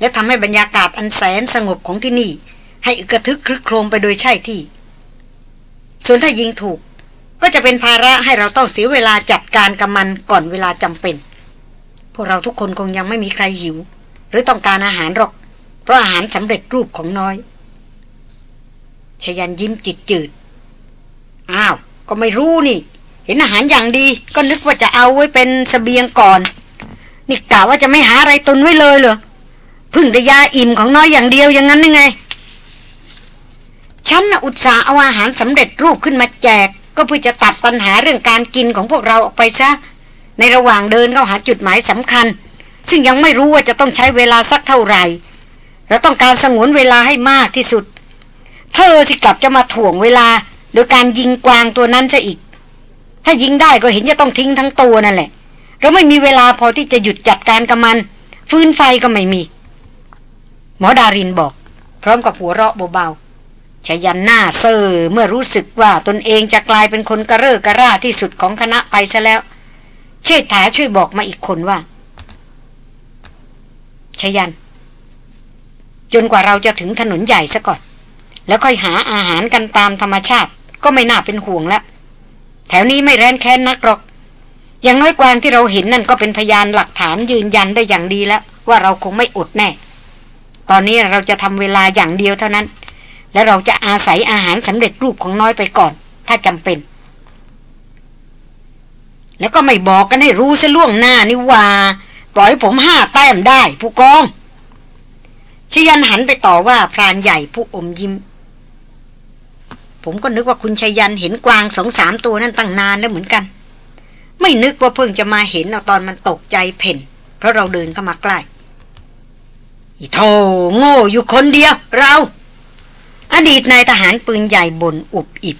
และทำให้บรรยากาศอันแสนสงบของที่นี่ ให้อึกระทึกคลึกโครมไปโดยใช่ที่ ส่วนถ้ายิงถูก ก็จะเป็นภาระให้เราต้องเสียเวลาจัดการกับมันก่อนเวลาจำเป็น พวกเราทุกคนคงยังไม่มีใครหิว หรือต้องการอาหารหรอก เพราะอาหารสำเร็จรูปของน้อยชยันยิ้มจิตจืด อ้าว ก็ไม่รู้นี่ เห็นอาหารอย่างดี ก็นึกว่าจะเอาไว้เป็นสเสบียงก่อน นี่กะว่าจะไม่หาอะไรตุนไว้เลยเหรอพึ่งแต่ยาอิ่มของน้อยอย่างเดียวอย่างนั้นยังไง ฉันนะอุตส่าห์เอาอาหารสำเร็จรูปขึ้นมาแจก ก็เพื่อจะตัดปัญหาเรื่องการกินของพวกเราออกไปซะ ในระหว่างเดินเข้าหาจุดหมายสำคัญ ซึ่งยังไม่รู้ว่าจะต้องใช้เวลาสักเท่าไหร่ เราต้องการสงวนเวลาให้มากที่สุด เธอสิกลับจะมาถ่วงเวลา โดยการยิงกวางตัวนั้นซะอีก ถ้ายิงได้ก็เห็นจะต้องทิ้งทั้งตัวนั่นแหละ เราไม่มีเวลาพอที่จะหยุดจัดการกับมัน ฟื้นไฟก็ไม่มี หมอดารินบอก พร้อมกับหัวเราะเบาๆชยันหน้าเซอร์เมื่อรู้สึกว่าตนเองจะกลายเป็นคนกระเร่อกระร่าที่สุดของคณะไปซะแล้ว เชิดถาช่วยบอกมาอีกคนว่าชยัน จนกว่าเราจะถึงถนนใหญ่ซะก่อน แล้วค่อยหาอาหารกันตามธรรมชาติ ก็ไม่น่าเป็นห่วงแล้วแถวนี้ไม่แร้นแค้นนักหรอก อย่างน้อยกวางที่เราเห็นนั่นก็เป็นพยานหลักฐานยืนยันได้อย่างดีแล้ว ว่าเราคงไม่อดแน่ ตอนนี้เราจะทำเวลาอย่างเดียวเท่านั้น และเราจะอาศัยอาหารสำเร็จรูปของน้อยไปก่อน ถ้าจำเป็น แล้วก็ไม่บอกกันให้รู้ซะล่วงหน้านี่ว่า ปล่อยผมห้าแต้มได้ ผู้กองชยันหันไปต่อว่าพรานใหญ่ผู้อมยิ้ม ผมก็นึกว่าคุณชยันเห็นกวางสองสามตัวนั่นตั้งนานแล้วเหมือนกัน ไม่นึกว่าเพิ่งจะมาเห็นเอาตอนมันตกใจเพ่น เพราะเราเดินเข้ามาใกล้อีโธโง่อยู่คนเดียว เรา อดีตนายทหารปืนใหญ่บนอุบอิบ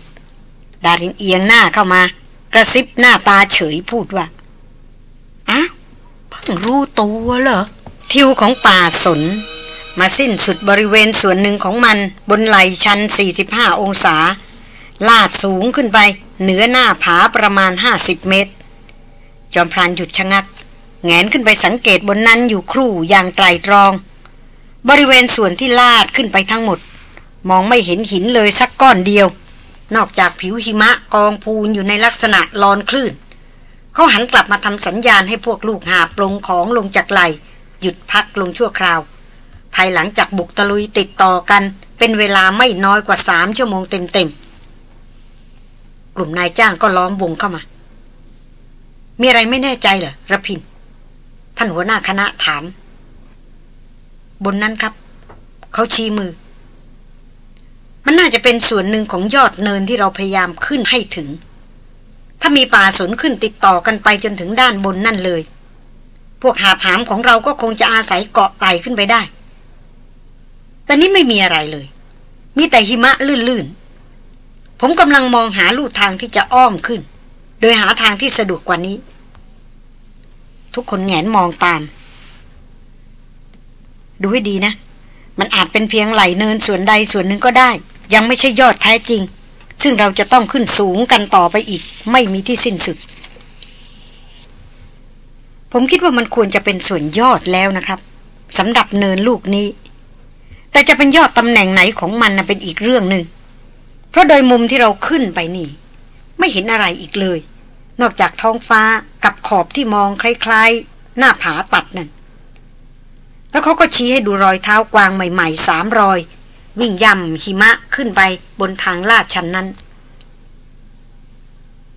ดารินเอียงหน้าเข้ามา กระซิบหน้าตาเฉยพูดว่าอ้าวเพิ่งรู้ตัวเหรอ ทิวของป่าสน มาสิ้นสุดบริเวณส่วนหนึ่งของมันบนไหลชัน 45 องศา ลาดสูงขึ้นไป เหนือหน้าผาประมาณ 50 เมตร จอมพรานหยุดชะงัก แงนขึ้นไปสังเกตบนนั้นอยู่ครู่อย่างไตรตรอง บริเวณส่วนที่ลาดขึ้นไปทั้งหมด มองไม่เห็นหินเลยสักก้อนเดียว นอกจากผิวหิมะกองพูนอยู่ในลักษณะลอนคลื่น เขาหันกลับมาทำสัญญาณให้พวกลูกหาปลงของลงจากไหลหยุดพักลงชั่วคราว ภายหลังจากบุกตะลุยติดต่อกันเป็นเวลาไม่น้อยกว่าสามชั่วโมงเต็มๆ กลุ่มนายจ้างก็ล้อมวงเข้ามา มีอะไรไม่แน่ใจเหรอระพิน ท่านหัวหน้าคณะถาม บนนั้นครับ เขาชี้มือ มันน่าจะเป็นส่วนหนึ่งของยอดเนินที่เราพยายามขึ้นให้ถึง ถ้ามีป่าสนขึ้นติดต่อกันไปจนถึงด้านบนนั่นเลย พวกหาผามของเราก็คงจะอาศัยเกาะไต่ขึ้นไปได้ แต่นี้ไม่มีอะไรเลย มีแต่หิมะลื่นๆ ผมกำลังมองหาลู่ทางที่จะอ้อมขึ้น โดยหาทางที่สะดวกกว่านี้ ทุกคนแงนมองตาม ดูให้ดีนะ มันอาจเป็นเพียงไหลเนินส่วนใดส่วนหนึ่งก็ได้ ยังไม่ใช่ยอดแท้จริง ซึ่งเราจะต้องขึ้นสูงกันต่อไปอีก ไม่มีที่สิ้นสุด ผมคิดว่ามันควรจะเป็นส่วนยอดแล้วนะครับสำหรับเนินลูกนี้ แต่จะเป็นยอดตำแหน่งไหนของมันนะเป็นอีกเรื่องหนึ่งเพราะโดยมุมที่เราขึ้นไปนี่ ไม่เห็นอะไรอีกเลย นอกจากท้องฟ้ากับขอบที่มองคล้ายๆ หน้าผาตัดนั่นแล้วเขาก็ชี้ให้ดูรอยเท้ากวางใหม่ๆสามรอย วิ่งย่ำหิมะขึ้นไปบนทางลาดชันนั้น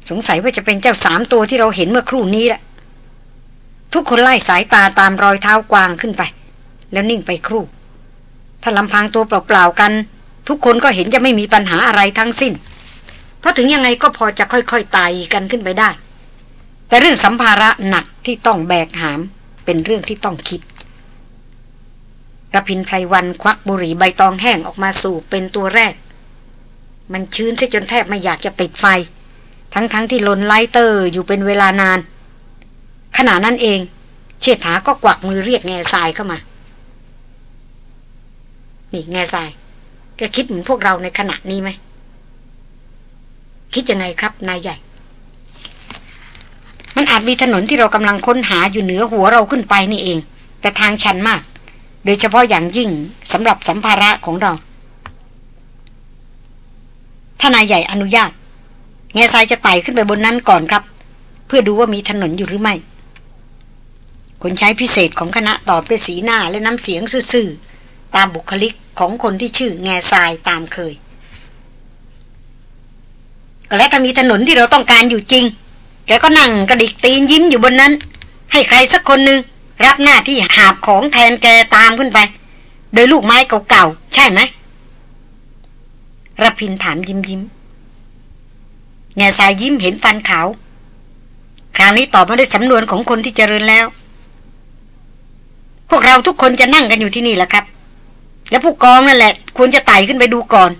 สงสัยว่าจะเป็นเจ้าสามตัวที่เราเห็นเมื่อครู่นี้แหละทุกคนไล่สายตาตามรอยเท้ากวางขึ้นไป แล้วนิ่งไปครู่ ถ้าลำพังตัวเปล่าๆกัน ทุกคนก็เห็นจะไม่มีปัญหาอะไรทั้งสิ้น เพราะถึงยังไงก็พอจะค่อยๆไต่กันขึ้นไปได้ แต่เรื่องสัมภาระหนักที่ต้องแบกหาม เป็นเรื่องที่ต้องคิดรพินทร์ ไพรวัลย์ควักบุหรี่ใบตองแห้งออกมาสูบเป็นตัวแรก มันชื้นซะจนแทบไม่อยากจะติดไฟ ทั้งๆที่ลน lighter อยู่เป็นเวลานาน ขณะนั้นเอง เชษฐาก็กวักมือเรียกแง่ทรายเข้ามา นี่แง่ทรายแกคิดเหมือนพวกเราในขณะนี้ไหม คิดยังไงครับ นายใหญ่ มันอาจมีถนนที่เรากำลังค้นหาอยู่เหนือหัวเราขึ้นไปนี่เอง แต่ทางชันมาก โดยเฉพาะอย่างยิ่งสำหรับสัมภาระของเรา ถ้านายใหญ่อนุญาต แง่ทรายจะไต่ขึ้นไปบนนั้นก่อนครับ เพื่อดูว่ามีถนนอยู่หรือไม่คนใช้พิเศษของคณะตอบด้วยสีหน้าและน้ำเสียงซื่อๆตามบุคลิก ของคนที่ชื่อแง่ทรายตามเคยก็และถ้ามีถนนที่เราต้องการอยู่จริง แกก็นั่งกระดิกตีนยิ้มอยู่บนนั้น ให้ใครสักคนหนึ่งรับหน้าที่หาบของแทนแกตามขึ้นไป โดยลูกไม้เก่าๆ ใช่ไหมรพินถามยิ้มยิ้มแง่สายยิ้มเห็นฟันขาว คราวนี้ตอบมาด้วยสำนวนของคนที่เจริญแล้ว พวกเราทุกคนจะนั่งกันอยู่ที่นี่แหละครับ และผู้กองนั่นแหละ ควรจะไต่ขึ้นไปดูก่อน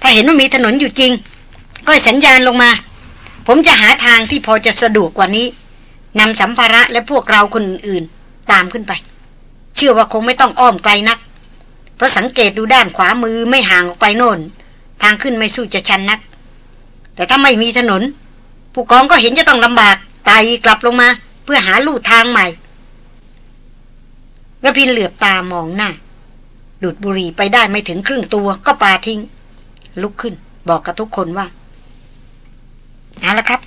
ถ้าเห็นว่ามีถนนอยู่จริง ก็สัญญาณลงมา ผมจะหาทางที่พอจะสะดวกกว่านี้นำสัมภาระและพวกเราคนอื่นๆตามขึ้นไป เชื่อว่าคงไม่ต้องอ้อมไกลนัก เพราะสังเกตดูด้านขวามือไม่ห่างออกไปโน่น ทางขึ้นไม่สู้จะชันนัก แต่ถ้าไม่มีถนน ผู้กองก็เห็นจะต้องลำบากไต่กลับลงมา เพื่อหาลู่ทางใหม่ระพินเหลือบตามองหน้า ดูดบุหรี่ไปได้ไม่ถึงครึ่งตัวก็ปาทิ้ง ลุกขึ้น บอกกับทุกคนว่าเอาละครับ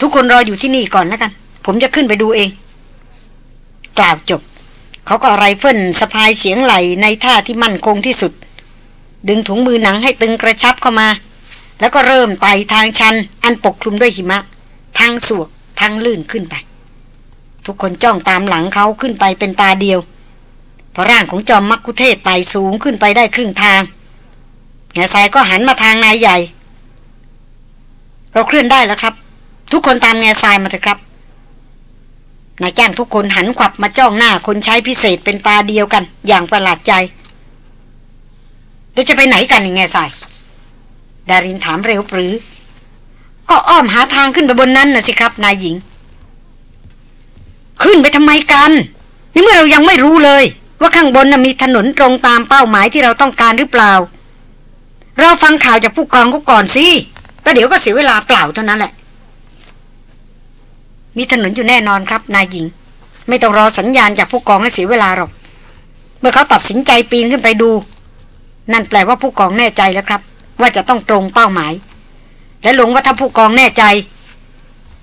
ทุกคนรออยู่ที่นี่ก่อนแล้วกัน ผมจะขึ้นไปดูเอง กล่าวจบ เขาก็ไรเฟิลสะพายเฉียงไหลในท่าที่มั่นคงที่สุด ดึงถุงมือหนังให้ตึงกระชับเข้ามา แล้วก็เริ่มไต่ทางชัน อันปกคลุมด้วยหิมะ ทางสวกทางลื่นขึ้นไป ทุกคนจ้องตามหลังเขาขึ้นไปเป็นตาเดียว พอร่างของจอมมักคุเทศไต่สูงขึ้นไปได้ครึ่งทางแง่ทรายก็หันมาทางนายใหญ่ เราเคลื่อนได้แล้วครับ ทุกคนตามแง่ทรายมาเถอะครับนายจ้างทุกคนหันขวับมาจ้องหน้าคนใช้พิเศษเป็นตาเดียวกัน อย่างประหลาดใจเราจะไปไหนกันแง่ทรายดารินถามเร็วปรือ ก็อ้อมหาทางขึ้นไปบนนั้นนะสิครับ นายหญิง ขึ้นไปทำไมกัน นี่เมื่อเรายังไม่รู้เลย ว่าข้างบนน่ะมีถนนตรงตามเป้าหมายที่เราต้องการหรือเปล่า เราฟังข่าวจากผู้กองก็ก่อนสิแล้วเดี๋ยวก็เสียเวลาเปล่าเท่านั้นแหละ มีถนนอยู่แน่นอนครับนายหญิง ไม่ต้องรอสัญญาณจากผู้กองให้เสียเวลาหรอก เมื่อเขาตัดสินใจปีนขึ้นไปดู นั่นแปลว่าผู้กองแน่ใจแล้วครับ ว่าจะต้องตรงเป้าหมาย และหลงว่าถ้าผู้กองแน่ใจ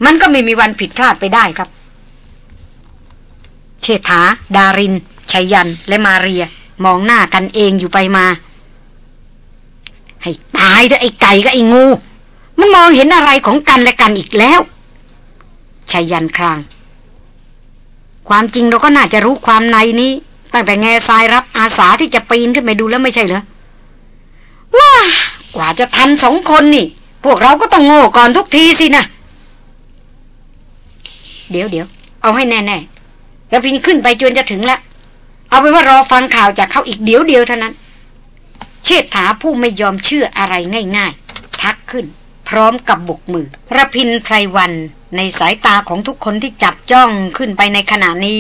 มันก็ไม่มีวันผิดพลาดไปได้ครับ เชษฐา ดาริน ชยันและมาเรีย มองหน้ากันเองอยู่ไปมา ให้ตายเถอะไอ้ไก่กับไอ้งู มันมองเห็นอะไรของกันและกันอีกแล้วชยันคราง ความจริงเราก็น่าจะรู้ความในนี้ ตั้งแต่แง่ทรายรับอาสาที่จะปีนขึ้นไปดูแล้วไม่ใช่เหรอว้ากว่าจะทันสองคนนี่ พวกเราก็ต้องโง่ก่อนทุกทีสินะเดี๋ยวเดี๋ยวเอาให้แน่ๆเราพินขึ้นไปจนจะถึงแล้ว เอาเป็นว่ารอฟังข่าวจากเขาอีกเดี๋ยวเดียวเท่านั้น เชษฐาผู้ไม่ยอมเชื่ออะไรง่าย ๆ ทักขึ้น พร้อมกับบกมือระพินไพรวัน ในสายตาของทุกคนที่จับจ้องขึ้นไปในขณะนี้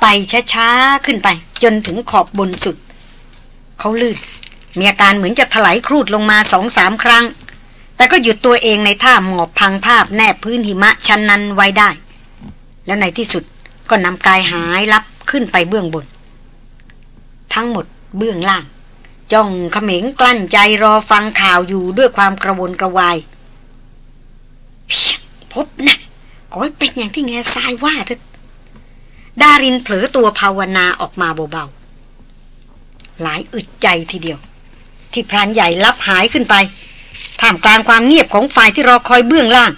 ไต่ช้าๆขึ้นไป จนถึงขอบบนสุด เขาลื่นมีอาการเหมือนจะถลายครูดลงมาสองสามครั้ง แต่ก็หยุดตัวเองในท่าหมอบพังภาพแนบพื้นหิมะชั้นนั้นไว้ได้ แล้วในที่สุดก็นำกายหายลับขึ้นไปเบื้องบน ทั้งหมดเบื้องล่าง จ้องเขม็งกลั้นใจรอฟังข่าวอยู่ด้วยความกระวนกระวายเพียงพบนะขอให้เป็นอย่างที่แง่ทรายว่าเถอะดารินเผลอตัวภาวนาออกมาเบาๆ หลายอึดใจทีเดียว ที่พรานใหญ่ลับหายขึ้นไปท่ามกลางความเงียบของฝ่ายที่รอคอยเบื้องล่าง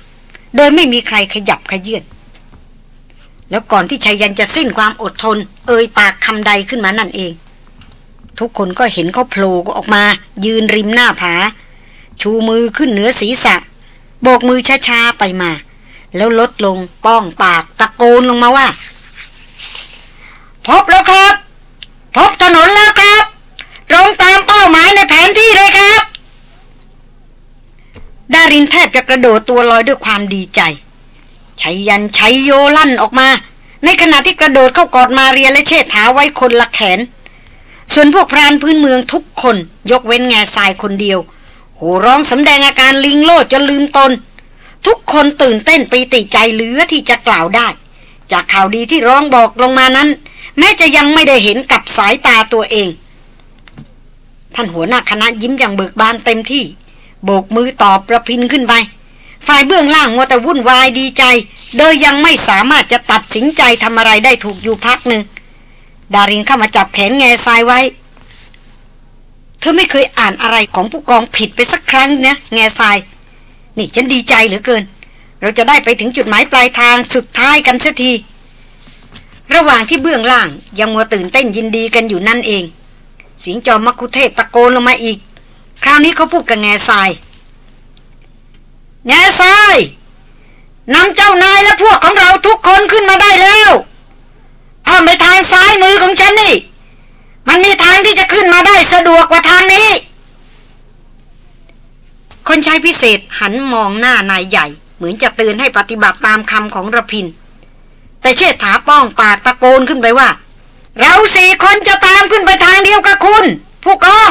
โดยไม่มีใครขยับขยื่นแล้วก่อนที่ชายันจะสิ้นความอดทน เอ่ยปากคำใดขึ้นมานั่นเอง ทุกคนก็เห็นเขาโผล่ออกมา ยืนริมหน้าผา ชูมือขึ้นเหนือศีรษะ โบกมือช้าๆไปมา แล้วลดลงป้องปากตะโกนลงมาว่า พบแล้วครับ พบถนนแล้วครับตรงตามเป้าหมายในแผนที่เลยครับ ดารินแทบจะกระโดดตัวลอยด้วยความดีใจชัยยันชัยโยลั่นออกมา ในขณะที่กระโดดเข้ากอดมาเรียและเชิดถาไว้คนละแขน ส่วนพวกพรานพื้นเมืองทุกคนยกเว้นแง่ทรายคนเดียวโหร้องสำแดงอาการลิงโลดจนลืมตน ทุกคนตื่นเต้นปีติใจเหลือที่จะกล่าวได้ จากข่าวดีที่ร้องบอกลงมานั้น แม้จะยังไม่ได้เห็นกับสายตาตัวเอง ท่านหัวหน้าคณะยิ้มอย่างเบิกบานเต็มที่ โบกมือตอบประพินขึ้นไปฝ่ายเบื้องล่างมัวแต่วุ่นวายดีใจ โดยยังไม่สามารถจะตัดสินใจทำอะไรได้ถูกอยู่พักหนึ่ง ดารินเข้ามาจับแขนแง่ทรายไว้ เธอไม่เคยอ่านอะไรของผู้กองผิดไปสักครั้งนะแง่ทราย นี่ฉันดีใจเหลือเกิน เราจะได้ไปถึงจุดหมายปลายทางสุดท้ายกันสักที ระหว่างที่เบื้องล่างยังมัวตื่นเต้นยินดีกันอยู่นั่นเองสิงจอมมักคุเทศตะโกนลงมาอีก คราวนี้เขาพูดกับแง่ทราย แง่ทรายนำเจ้านายและพวกของเราทุกคนขึ้นมาได้แล้ว อ้อมไปทางซ้ายมือของฉันนี่ มันมีทางที่จะขึ้นมาได้สะดวกกว่าทางนี้ คนใช้พิเศษหันมองหน้านายใหญ่ เหมือนจะเตือนให้ปฏิบัติตามคำของระพิน แต่เชิดถาป้องปากตะโกนขึ้นไปว่า เราสี่คนจะตามขึ้นไปทางเดียวกับคุณ ผู้กอง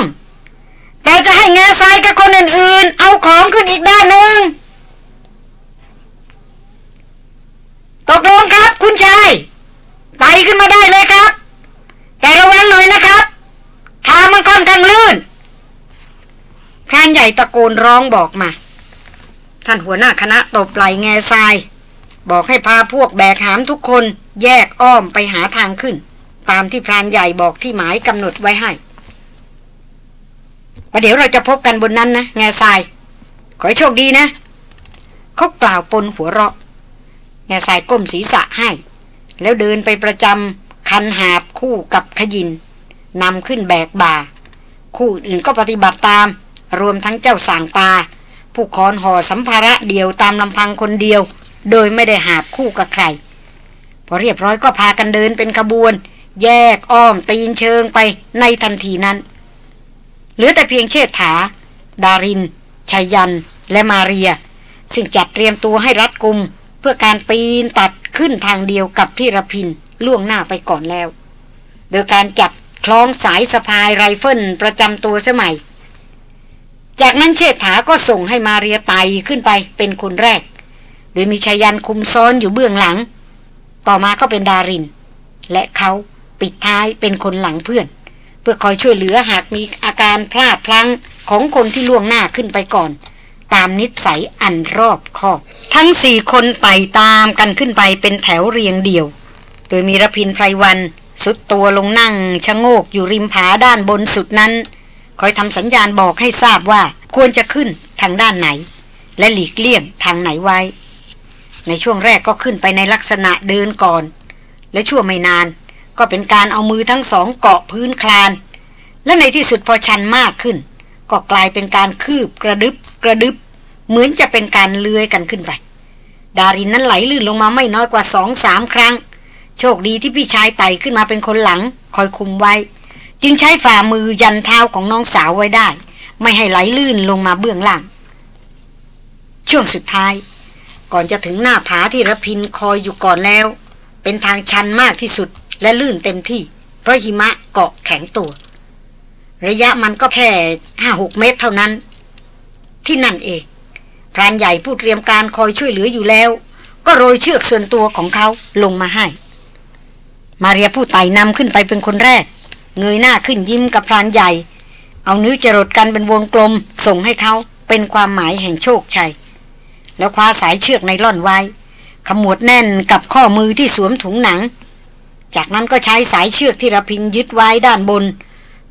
แต่จะให้แง่ทรายกับคนอื่นๆ เอาของขึ้นอีกด้านหนึ่งตกลงครับคุณชาย ไต่ขึ้นมาได้เลยครับ แต่ระวังหน่อยนะครับทางมันค่อนข้างลื่นพรานใหญ่ตะโกนร้องบอกมา ท่านหัวหน้าคณะตบไหลแง่ทราย บอกให้พาพวกแบกหามทุกคนแยกอ้อมไปหาทางขึ้น ตามที่พรานใหญ่บอกที่หมายกำหนดไว้ให้ประเดี๋ยวเราจะพบกันบนนั้นนะแง่ทราย ขอให้โชคดีนะเขากล่าวปนหัวเราะแง่ทรายก้มศีรษะให้ แล้วเดินไปประจำคันหาบคู่กับขยินนำขึ้นแบกบ่า คู่อื่นก็ปฏิบัติตาม รวมทั้งเจ้าสางปาผู้คอนห่อสัมภาระเดียวตามลำพังคนเดียว โดยไม่ได้หาบคู่กับใคร พอเรียบร้อยก็พากันเดินเป็นขบวน แยกอ้อมตีนเชิงไปในทันทีนั้น เหลือแต่เพียงเชษฐา ดารินชัยยัน และมาเรีย ซึ่งจัดเตรียมตัวให้รัดกุม เพื่อการปีนตัด ขึ้นทางเดียวกับที่ระพินล่วงหน้าไปก่อนแล้ว โดยการจับคล้องสายสะพายไรเฟิลประจำตัวสมัย จากนั้นเชษฐาก็ส่งให้มาเรียไตขึ้นไปเป็นคนแรก โดยมีชายันคุมซ้อนอยู่เบื้องหลัง ต่อมาก็เป็นดาริน และเขาปิดท้ายเป็นคนหลังเพื่อน เพื่อคอยช่วยเหลือหากมีอาการพลาดพลั้งของคนที่ล่วงหน้าขึ้นไปก่อน ตามนิสัยอันรอบคอบ ทั้งสี่คนไต่ตามกันขึ้นไปเป็นแถวเรียงเดี่ยว โดยมีรพินไพรวัน สุดตัวลงนั่งชะโงกอยู่ริมผาด้านบนสุดนั้น คอยทำสัญญาณบอกให้ทราบว่าควรจะขึ้นทางด้านไหน และหลีกเลี่ยงทางไหนไว้ ในช่วงแรกก็ขึ้นไปในลักษณะเดินก่อน และชั่วไม่นาน ก็เป็นการเอามือทั้งสองเกาะพื้นคลาน และในที่สุดพอชันมากขึ้น ก็กลายเป็นการคืบกระดึบกระดึบ เหมือนจะเป็นการเลื้อยกันขึ้นไป ดารินนั้นไหลลื่นลงมาไม่น้อยกว่าสองสามครั้ง โชคดีที่พี่ชายไต่ขึ้นมาเป็นคนหลัง คอยคุมไว้ จึงใช้ฝ่ามือยันเท้าของน้องสาวไว้ได้ ไม่ให้ไหลลื่นลงมาเบื้องล่าง ช่วงสุดท้าย ก่อนจะถึงหน้าผาที่ระพินคอยอยู่ก่อนแล้ว เป็นทางชันมากที่สุดและลื่นเต็มที่ เพราะหิมะเกาะแข็งตัว ระยะมันก็แค่ห้าหกเมตรเท่านั้น ที่นั่นเองพรานใหญ่ผู้เตรียมการคอยช่วยเหลืออยู่แล้ว ก็โรยเชือกส่วนตัวของเขาลงมาให้ มาเรียผู้ไต่นำขึ้นไปเป็นคนแรก เงยหน้าขึ้นยิ้มกับพรานใหญ่ เอานิ้วจรดกันเป็นวงกลมส่งให้เขาเป็นความหมายแห่งโชคชัย แล้วคว้าสายเชือกในล่อนไว้ขมวดแน่นกับข้อมือที่สวมถุงหนัง จากนั้นก็ใช้สายเชือกที่ระพิงยึดไว้ด้านบน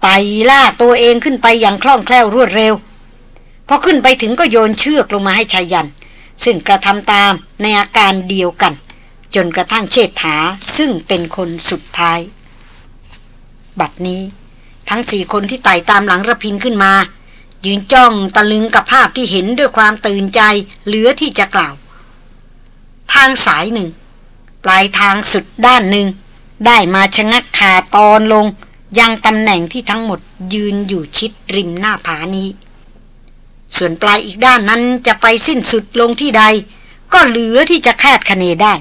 ไต่ล่าตัวเองขึ้นไปอย่างคล่องแคล่วรวดเร็ว พอขึ้นไปถึงก็โยนเชือกลงมาให้ชายัน ซึ่งกระทำตามในอาการเดียวกัน จนกระทั่งเชษฐาซึ่งเป็นคนสุดท้าย บัดนี้ ทั้งสี่คนที่ไต่ตามหลังระพินขึ้นมา ยืนจ้องตะลึงกับภาพที่เห็นด้วยความตื่นใจเหลือที่จะกล่าว ทางสายหนึ่ง ปลายทางสุดด้านหนึ่ง ได้มาชะงักขาตอนลง ยังตำแหน่งที่ทั้งหมดยืนอยู่ชิดริมหน้าผานี้ ส่วนปลายอีกด้านนั้นจะไปสิ้นสุดลงที่ใด ก็เหลือที่จะคาดคะเนได้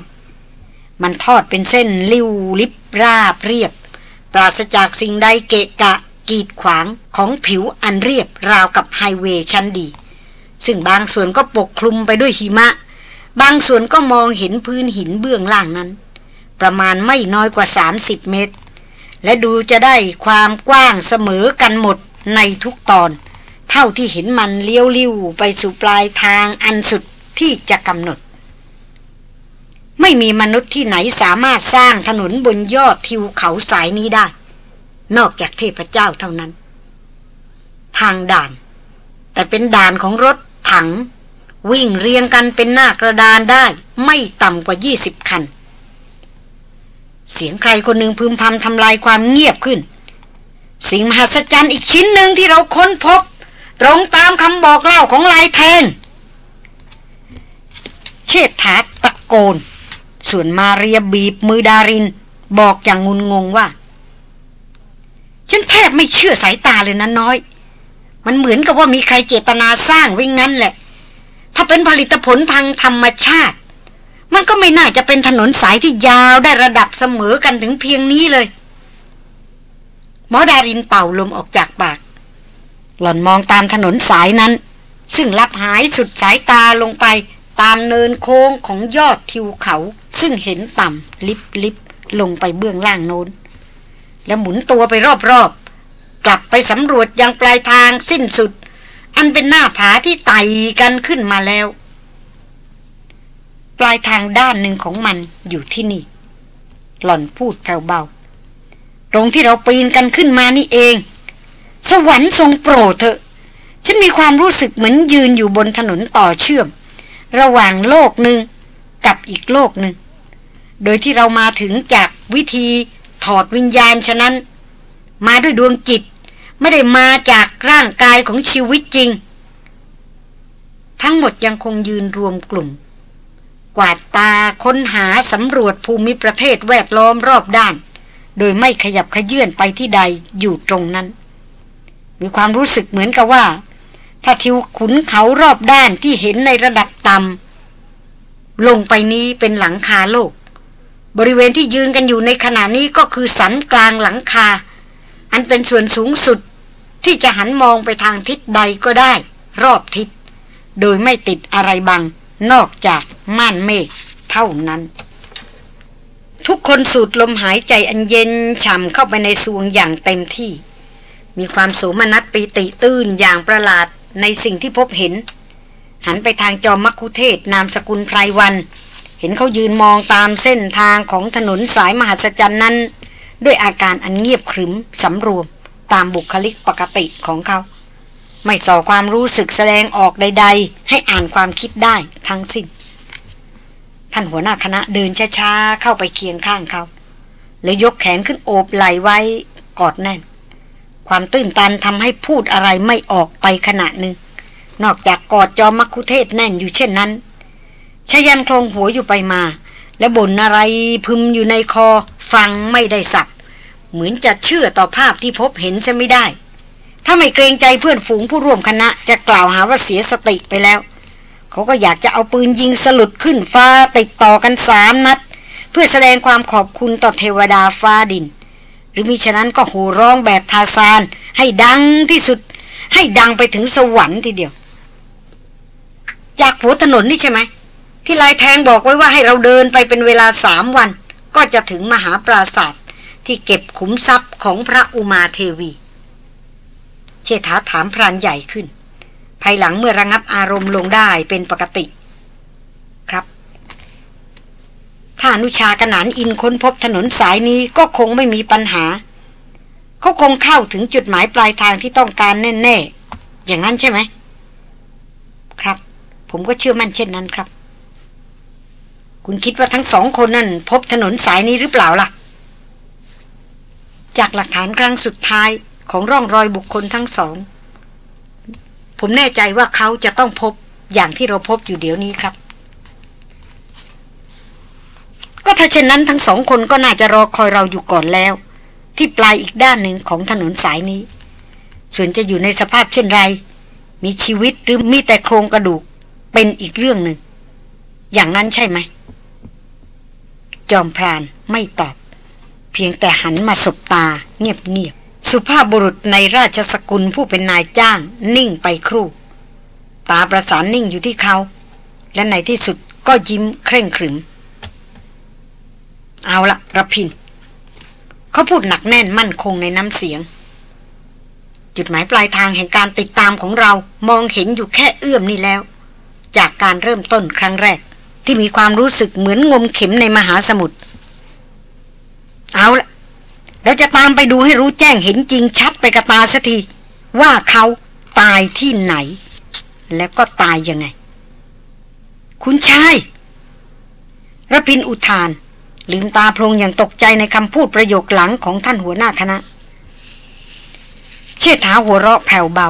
มันทอดเป็นเส้นริ้วลิบราบเรียบ ปราศจากสิ่งใดเกะกะกีดขวางของผิวอันเรียบราวกับไฮเวย์ชั้นดี ซึ่งบางส่วนก็ปกคลุมไปด้วยหิมะ บางส่วนก็มองเห็นพื้นหินเบื้องล่างนั้น ประมาณไม่น้อยกว่า 30 เมตร และดูจะได้ความกว้างเสมอกันหมดในทุกตอน เท่าที่เห็นมันเลี้ยวลิ้วไปสู่ปลายทางอันสุดที่จะกำหนด ไม่มีมนุษย์ที่ไหนสามารถสร้างถนนบนยอดทิวเขาสายนี้ได้ นอกจากเทพเจ้าเท่านั้น ทางด่าน แต่เป็นด่านของรถถัง วิ่งเรียงกันเป็นหน้ากระดานได้ไม่ต่ำกว่า 20 คัน เสียงใครคนหนึ่งพึมพำทำลายความเงียบขึ้น สิ่งมหัศจรรย์อีกชิ้นหนึ่งที่เราค้นพบ ตรงตามคำบอกเล่าของลายแทงเชษฐาตะโกน ส่วนมาเรียบีบมือดาริน บอกอย่างงุนงงว่า ฉันแทบไม่เชื่อสายตาเลยนะน้อย มันเหมือนกับว่ามีใครเจตนาสร้างไว้งั้นแหละ ถ้าเป็นผลิตผลทางธรรมชาติ มันก็ไม่น่าจะเป็นถนนสายที่ยาวได้ระดับเสมอกันถึงเพียงนี้เลย หมอดารินเป่าลมออกจากปาก หล่อนมองตามถนนสายนั้น ซึ่งลับหายสุดสายตาลงไปตามเนินโค้งของยอดทิวเขา ซึ่งเห็นต่ำลิบลิบลงไปเบื้องล่างโน้น แล้วหมุนตัวไปรอบๆ กลับไปสำรวจยังปลายทางสิ้นสุด อันเป็นหน้าผาที่ไต่กันขึ้นมาแล้ว ปลายทางด้านหนึ่งของมันอยู่ที่นี่ หล่อนพูดเบาๆตรงที่เราปีนกันขึ้นมานี่เอง สวรรค์ทรงโปรดเถอะ ฉันมีความรู้สึกเหมือนยืนอยู่บนถนนต่อเชื่อม ระหว่างโลกหนึ่งกับอีกโลกหนึ่ง โดยที่เรามาถึงจากวิธีถอดวิญญาณฉะนั้น มาด้วยดวงจิตไม่ได้มาจากร่างกายของชีวิตจริง ทั้งหมดยังคงยืนรวมกลุ่ม กวาดตาค้นหาสำรวจภูมิประเทศแวดล้อมรอบด้าน โดยไม่ขยับขยื่นไปที่ใดอยู่ตรงนั้น มีความรู้สึกเหมือนกับว่าถ้าทิวขุนเขารอบด้านที่เห็นในระดับต่ำลงไปนี้เป็นหลังคาโลก บริเวณที่ยืนกันอยู่ในขณะนี้ก็คือสันกลางหลังคา อันเป็นส่วนสูงสุดที่จะหันมองไปทางทิศใดก็ได้ รอบทิศ โดยไม่ติดอะไรบัง นอกจากม่านเมฆเท่านั้น ทุกคนสูดลมหายใจอันเย็นฉ่ำเข้าไปในสวงอย่างเต็มที่ มีความโสมนัสปีติตื้นอย่างประหลาดในสิ่งที่พบเห็น หันไปทางจอมมักคุเทศนามสกุลไพรวัน เห็นเขายืนมองตามเส้นทางของถนนสายมหัศจรรย์นั้น ด้วยอาการอันเงียบขรึมสำรวมตามบุคลิกปกติของเขา ไม่ส่อความรู้สึกแสดงออกใด ๆ ให้อ่านความคิดได้ทั้งสิ้น ท่านหัวหน้าคณะเดินช้าๆ เข้าไปเคียงข้างเขา แล้วยกแขนขึ้นโอบไหลไว้กอดแน่น ความตื้นตันทำให้พูดอะไรไม่ออกไปขณะหนึ่ง นอกจากกอดจอมักคุเทศแน่นอยู่เช่นนั้นชายันโครงหัวอยู่ไปมา และบ่นอะไรพึมอยู่ในคอฟังไม่ได้สับเหมือนจะเชื่อต่อภาพที่พบเห็นจะไม่ได้ ถ้าไม่เกรงใจเพื่อนฝูงผู้ร่วมคณะจะกล่าวหาว่าเสียสติไปแล้ว เขาก็อยากจะเอาปืนยิงสลุดขึ้นฟ้าติดต่อกันสามนัด เพื่อแสดงความขอบคุณต่อเทวดาฟ้าดิน หรือมิฉะนั้นก็โห่ร้องแบบทาซาน ให้ดังที่สุด ให้ดังไปถึงสวรรค์ทีเดียว จากหัวถนนนี่ใช่ไหมที่ลายแทงบอกไว้ว่าให้เราเดินไปเป็นเวลาสามวัน ก็จะถึงมหาปราศาสตร์ที่เก็บขุมทรัพย์ของพระอุมาเทวี ชษฐาถามพรานใหญ่ขึ้น ภายหลังเมื่อระงับอารมณ์ลงได้เป็นปกติ ครับ ถ้านุชากนานอินค้นพบถนนสายนี้ก็คงไม่มีปัญหา เขาคงเข้าถึงจุดหมายปลายทางที่ต้องการแน่ ๆ อย่างนั้นใช่ไหม ครับ ผมก็เชื่อมั่นเช่นนั้นครับ คุณคิดว่าทั้งสองคนนั่นพบถนนสายนี้หรือเปล่าล่ะ จากหลักฐานครั้งสุดท้าย ของร่องรอยบุคคลทั้งสอง ผมแน่ใจว่าเขาจะต้องพบอย่างที่เราพบอยู่เดี๋ยวนี้ครับ ก็ถ้าเช่นนั้นทั้งสองคนก็น่าจะรอคอยเราอยู่ก่อนแล้ว ที่ปลายอีกด้านหนึ่งของถนนสายนี้ ส่วนจะอยู่ในสภาพเช่นไร มีชีวิตหรือมีแต่โครงกระดูกเป็นอีกเรื่องหนึ่ง อย่างนั้นใช่ไหม จอมพรานไม่ตอบ เพียงแต่หันมาสบตาเงียบ สุภาพบุรุษในราชสกุลผู้เป็นนายจ้าง นิ่งไปครู่ ตาประสานนิ่งอยู่ที่เขา และในที่สุดก็ยิ้มเคร่งขรึม เอาละระพิน เขาพูดหนักแน่นมั่นคงในน้ำเสียง จุดหมายปลายทางแห่งการติดตามของเรามองเห็นอยู่แค่เอื้อมนี่แล้ว จากการเริ่มต้นครั้งแรก ที่มีความรู้สึกเหมือนงมเข็มในมหาสมุทรเอาละ เราจะตามไปดูให้รู้แจ้งเห็นจริงชัดไปกระตาสักที ว่าเขาตายที่ไหน แล้วก็ตายยังไง คุณชายระพินอุทาน ลืมตาพลงอย่างตกใจในคำพูดประโยคหลังของท่านหัวหน้าคณะ เชิดถาหัวเราะแผ่วเบา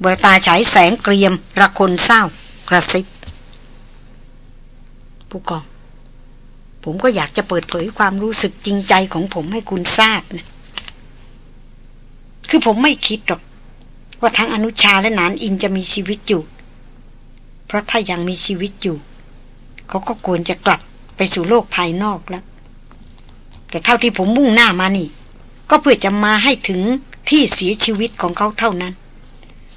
เบตาฉายแสงเกรียมระคนเศร้ากระซิบผู้กอง ผมก็อยากจะเปิดเผยความรู้สึกจริงใจของผมให้คุณทราบนะคือผมไม่คิดหรอก ว่าทั้งอนุชาและนานอินจะมีชีวิตอยู่ เพราะถ้ายังมีชีวิตอยู่ เขาก็ควรจะกลับไปสู่โลกภายนอกแล้ว แต่เท่าที่ผมมุ่งหน้ามานี่ ก็เพื่อจะมาให้ถึงที่เสียชีวิตของเขาเท่านั้น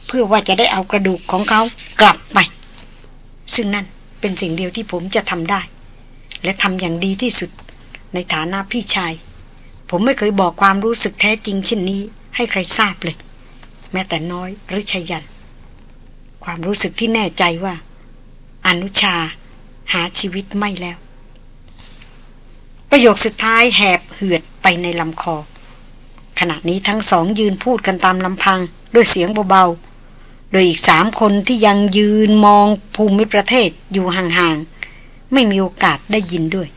เพื่อว่าจะได้เอากระดูกของเขากลับไป ซึ่งนั่นเป็นสิ่งเดียวที่ผมจะทำได้ และทำอย่างดีที่สุด ในฐานะพี่ชาย ผมไม่เคยบอกความรู้สึกแท้จริงเช่นนี้ ให้ใครทราบเลย แม้แต่น้อยหรือชยัน ความรู้สึกที่แน่ใจว่า อนุชาหาชีวิตไม่แล้ว ประโยคสุดท้ายแหบเหือดไปในลำคอ ขณะนี้ทั้งสองยืนพูดกันตามลำพังด้วยเสียงเบาๆ โดยอีกสามคนที่ยังยืนมองภูมิประเทศอยู่ห่างๆ ไม่มีโอกาสได้ยินด้วย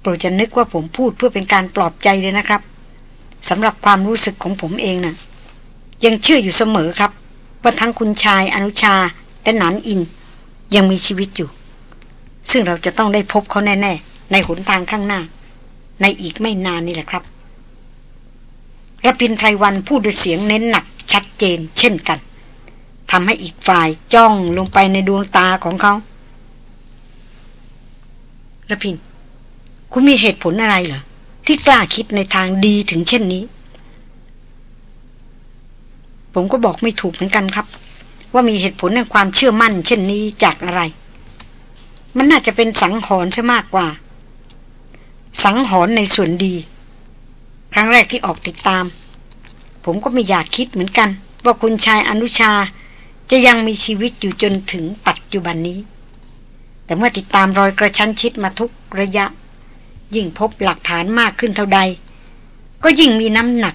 โปรดจะนึกว่าผมพูดเพื่อเป็นการปลอบใจเลยนะครับสำหรับความรู้สึกของผมเองนะ่ะ ยังเชื่ออยู่เสมอครับ ว่าทั้งคุณชายอนุชาและหนันอิน ยังมีชีวิตอยู่ ซึ่งเราจะต้องได้พบเขาแน่ ๆ ในหนทางข้างหน้า ในอีกไม่นานนี่แหละครับรพินไพรวันพูดด้วยเสียงเน้นหนักชัดเจนเช่นกัน ทำให้อีกฝ่ายจ้องลงไปในดวงตาของเขาระพิน คุณมีเหตุผลอะไรเหรอ ที่กล้าคิดในทางดีถึงเช่นนี้ ผมก็บอกไม่ถูกเหมือนกันครับ ว่ามีเหตุผลในความเชื่อมั่น เช่นนี้จากอะไร มันน่าจะเป็นสังหรณ์ใช่มากกว่า สังหรณ์ในส่วนดี ครั้งแรกที่ออกติดตาม ผมก็ไม่อยากคิดเหมือนกัน ว่าคุณชายอนุชา จะยังมีชีวิตอยู่จนถึงปัจจุบันนี้ แต่เมื่อติดตามรอยกระชั้นชิดมาทุกระยะ ยิ่งพบหลักฐานมากขึ้นเท่าใด ก็ยิ่งมีน้ำหนัก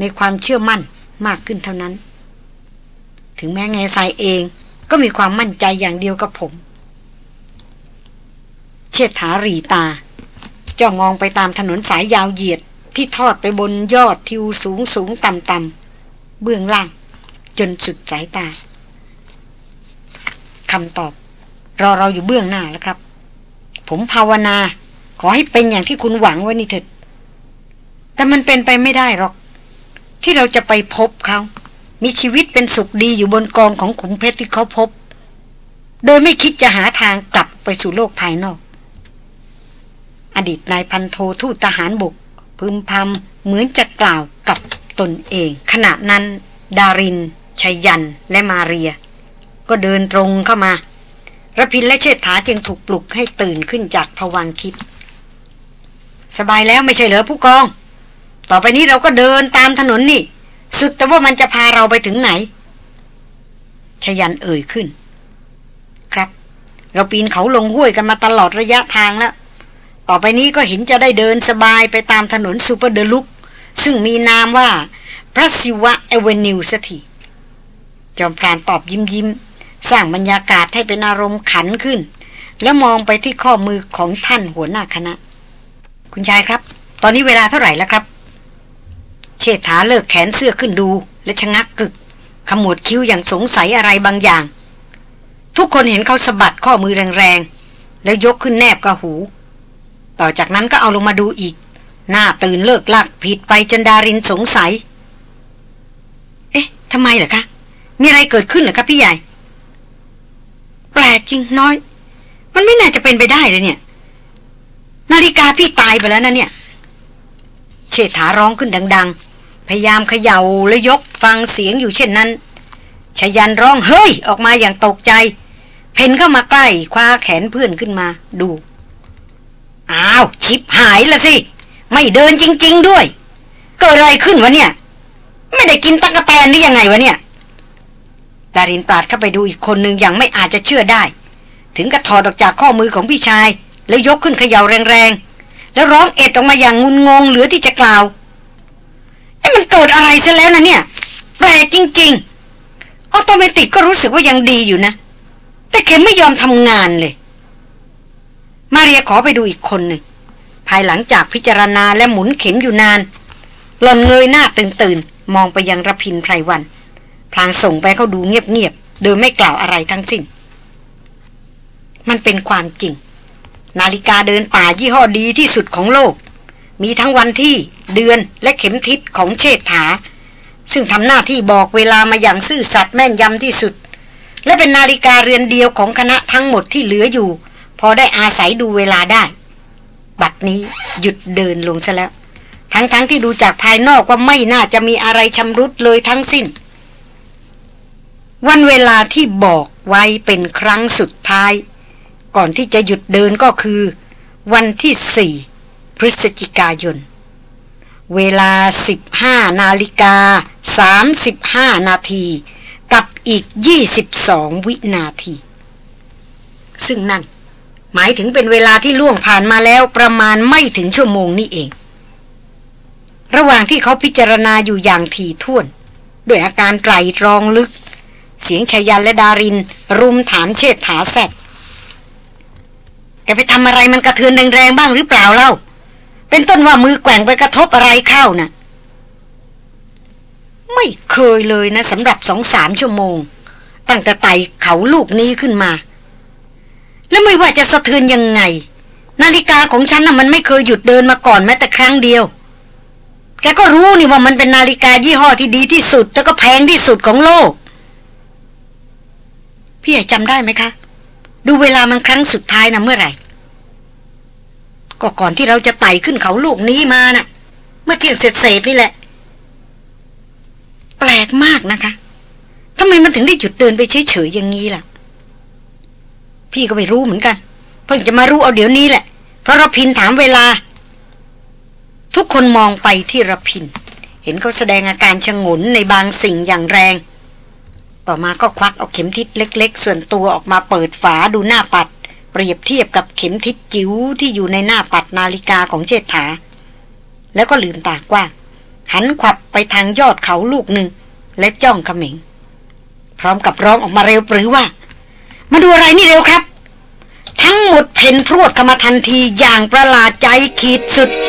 ในความเชื่อมั่นมากขึ้นเท่านั้น ถึงแม้แง่ทรายเองก็มีความมั่นใจอย่างเดียวกับผม เชิดถารีตา จ้องมองไปตามถนนสายยาวเหยียดที่ทอดไปบนยอดทิวสูงสูงต่ำต่ำเบื้องล่าง จนสุดสายตาำตอบ รอเราอยู่เบื้องหน้าแล้วครับ ผมภาวนา ขอให้เป็นอย่างที่คุณหวังไว้นี่เถิดแต่มันเป็นไปไม่ได้หรอก ที่เราจะไปพบเขา มีชีวิตเป็นสุขดีอยู่บนกองของขุมเพชรที่เขาพบ โดยไม่คิดจะหาทางกลับไปสู่โลกภายนอก อดีตนายพันโททูตทหารบก พึมพำเหมือนจะกล่าวกับตนเอง ขณะนั้น ดารินชัยยันและมาเรีย ก็เดินตรงเข้ามาระพินและเชษฐาจึงถูกปลุกให้ตื่นขึ้นจากผวังคิด สบายแล้วไม่ใช่เหรอผู้กอง ต่อไปนี้เราก็เดินตามถนนนี่ สุดแต่ว่ามันจะพาเราไปถึงไหน ชยันเอ่ยขึ้น ครับ เราปีนเขาลงห้วยกันมาตลอดระยะทางแล้ว ต่อไปนี้ก็เห็นจะได้เดินสบายไปตามถนนซูเปอร์เดลุก ซึ่งมีนามว่าพระศิวะเอเวนิวสถีจอมพรานตอบยิ้มยิ้ม สร้างบรรยากาศให้เป็นอารมณ์ขันขึ้น แล้วมองไปที่ข้อมือของท่านหัวหน้าคณะ คุณชายครับ ตอนนี้เวลาเท่าไหร่แล้วครับ เชษฐาเลิกแขนเสื้อขึ้นดู และชะงักกึก ขมวดคิ้วอย่างสงสัยอะไรบางอย่าง ทุกคนเห็นเขาสะบัดข้อมือแรงๆ แล้วยกขึ้นแนบกับหู ต่อจากนั้นก็เอาลงมาดูอีก หน้าตื่นเลิกลักผิดไปจนดารินสงสัย เอ๊ะทำไมเหรอคะมีอะไรเกิดขึ้นเหรอคะพี่ใหญ่ แปลกจริงน้อย มันไม่น่าจะเป็นไปได้เลยเนี่ย นาฬิกาพี่ตายไปแล้วนะเนี่ย เชษฐาร้องขึ้นดัง ๆ พยายามเขย่าและยกฟังเสียงอยู่เช่นนั้นชยันร้องเฮ้ย ออกมาอย่างตกใจ เพนเข้ามาใกล้คว้าแขนเพื่อนขึ้นมาดู อ้าว ชิบหายละสิ ไม่เดินจริง ๆ ด้วย เกิดอะไรขึ้นวะเนี่ย ไม่ได้กินตะกะแตนหรือยังไงวะเนี่ย ดารินปราดเข้าไปดูอีกคนหนึ่งอย่างไม่อาจจะเชื่อได้ ถึงกระถอดออกจากข้อมือของพี่ชาย แล้วยกขึ้นเขย่าแรงๆ แล้วร้องเอ็ดออกมาอย่างงุนงงเหลือที่จะกล่าวไอ้มันเกิดอะไรซะแล้วนะเนี่ยแปลกจริงๆเอโตเมติกก็รู้สึกว่ายังดีอยู่นะ แต่เข็มไม่ยอมทำงานเลย มาเรียขอไปดูอีกคนหนึ่งภายหลังจากพิจารณาและหมุนเข็มอยู่นานหล่อนเงยหน้าตื่นตื่นมองไปยังระพินไพรวัน พลางส่งไปเขาดูเงียบๆ โดยไม่กล่าวอะไรทั้งสิ้น มันเป็นความจริง นาฬิกาเดินป่ายี่ห้อดีที่สุดของโลก มีทั้งวันที่ เดือนและเข็มทิศของเชษฐา ซึ่งทำหน้าที่บอกเวลามาอย่างซื่อสัตย์แม่นยำที่สุด และเป็นนาฬิกาเรือนเดียวของคณะทั้งหมดที่เหลืออยู่ พอได้อาศัยดูเวลาได้ บัดนี้หยุดเดินลงซะแล้ว ทั้งๆทที่ดูจากภายนอกว่าไม่น่าจะมีอะไรชำรุดเลยทั้งสิ้น วันเวลาที่บอกไว้เป็นครั้งสุดท้าย ก่อนที่จะหยุดเดินก็คือ วันที่สี่พฤศจิกายน เวลา 15 นาฬิกา 35 นาทีกับอีก 22 วินาที ซึ่งนั่น หมายถึงเป็นเวลาที่ล่วงผ่านมาแล้วประมาณไม่ถึงชั่วโมงนี่เอง ระหว่างที่เขาพิจารณาอยู่อย่างถี่ถ้วน ด้วยอาการไตรตรองลึก เสียงชายันและดาริน รุมถามเชษฐาแซดแกไปทำอะไรมันกระเทือนแรงๆบ้างหรือเปล่าเล่า เป็นต้นว่ามือแกว่งไปกระทบอะไรเข้านะ่ะ ไม่เคยเลยนะสำหรับสองสามชั่วโมง ตั้งแต่ไต่เขาลูกนี้ขึ้นมา แล้วไม่ว่าจะสะเทือนยังไง นาฬิกาของฉันน่ะมันไม่เคยหยุดเดินมาก่อนแม้แต่ครั้งเดียวแกก็รู้นี่ว่ามันเป็นนาฬิกายี่ห้อที่ดีที่สุด แล้วก็แพงที่สุดของโลก พี่ใหญ่จำได้ไหมคะ ดูเวลามันครั้งสุดท้ายนะเมื่อไหร่ ก็ก่อนที่เราจะไต่ขึ้นเขาลูกนี้มาน่ะ เมื่อเที่ยงเสร็จเสร็จนี่แหละ แปลกมากนะคะทำไมมันถึงได้หยุดเดินไปเฉยๆอย่างนี้ล่ะ พี่ก็ไม่รู้เหมือนกัน เพิ่งจะมารู้เอาเดี๋ยวนี้แหละ เพราะรพินถามเวลา ทุกคนมองไปที่รพิน เห็นเขาแสดงอาการชงนในบางสิ่งอย่างแรง ต่อมาก็ควักเอาเข็มทิศเล็ก ๆ ส่วนตัวออกมาเปิดฝาดูหน้าปัด เปรียบเทียบกับเข็มทิศจิ๋วที่อยู่ในหน้าปัดนาฬิกาของเจษฐา แล้วก็ลืมตากว้างหันขวับไปทางยอดเขาลูกหนึ่ง และจ้องขม็งพร้อมกับร้องออกมาเร็วปรือว่า มาดูอะไรนี่เร็วครับ ทั้งหมดเพ่นพรวดเข้ามาทันทีอย่างประหลาดใจขีดสุด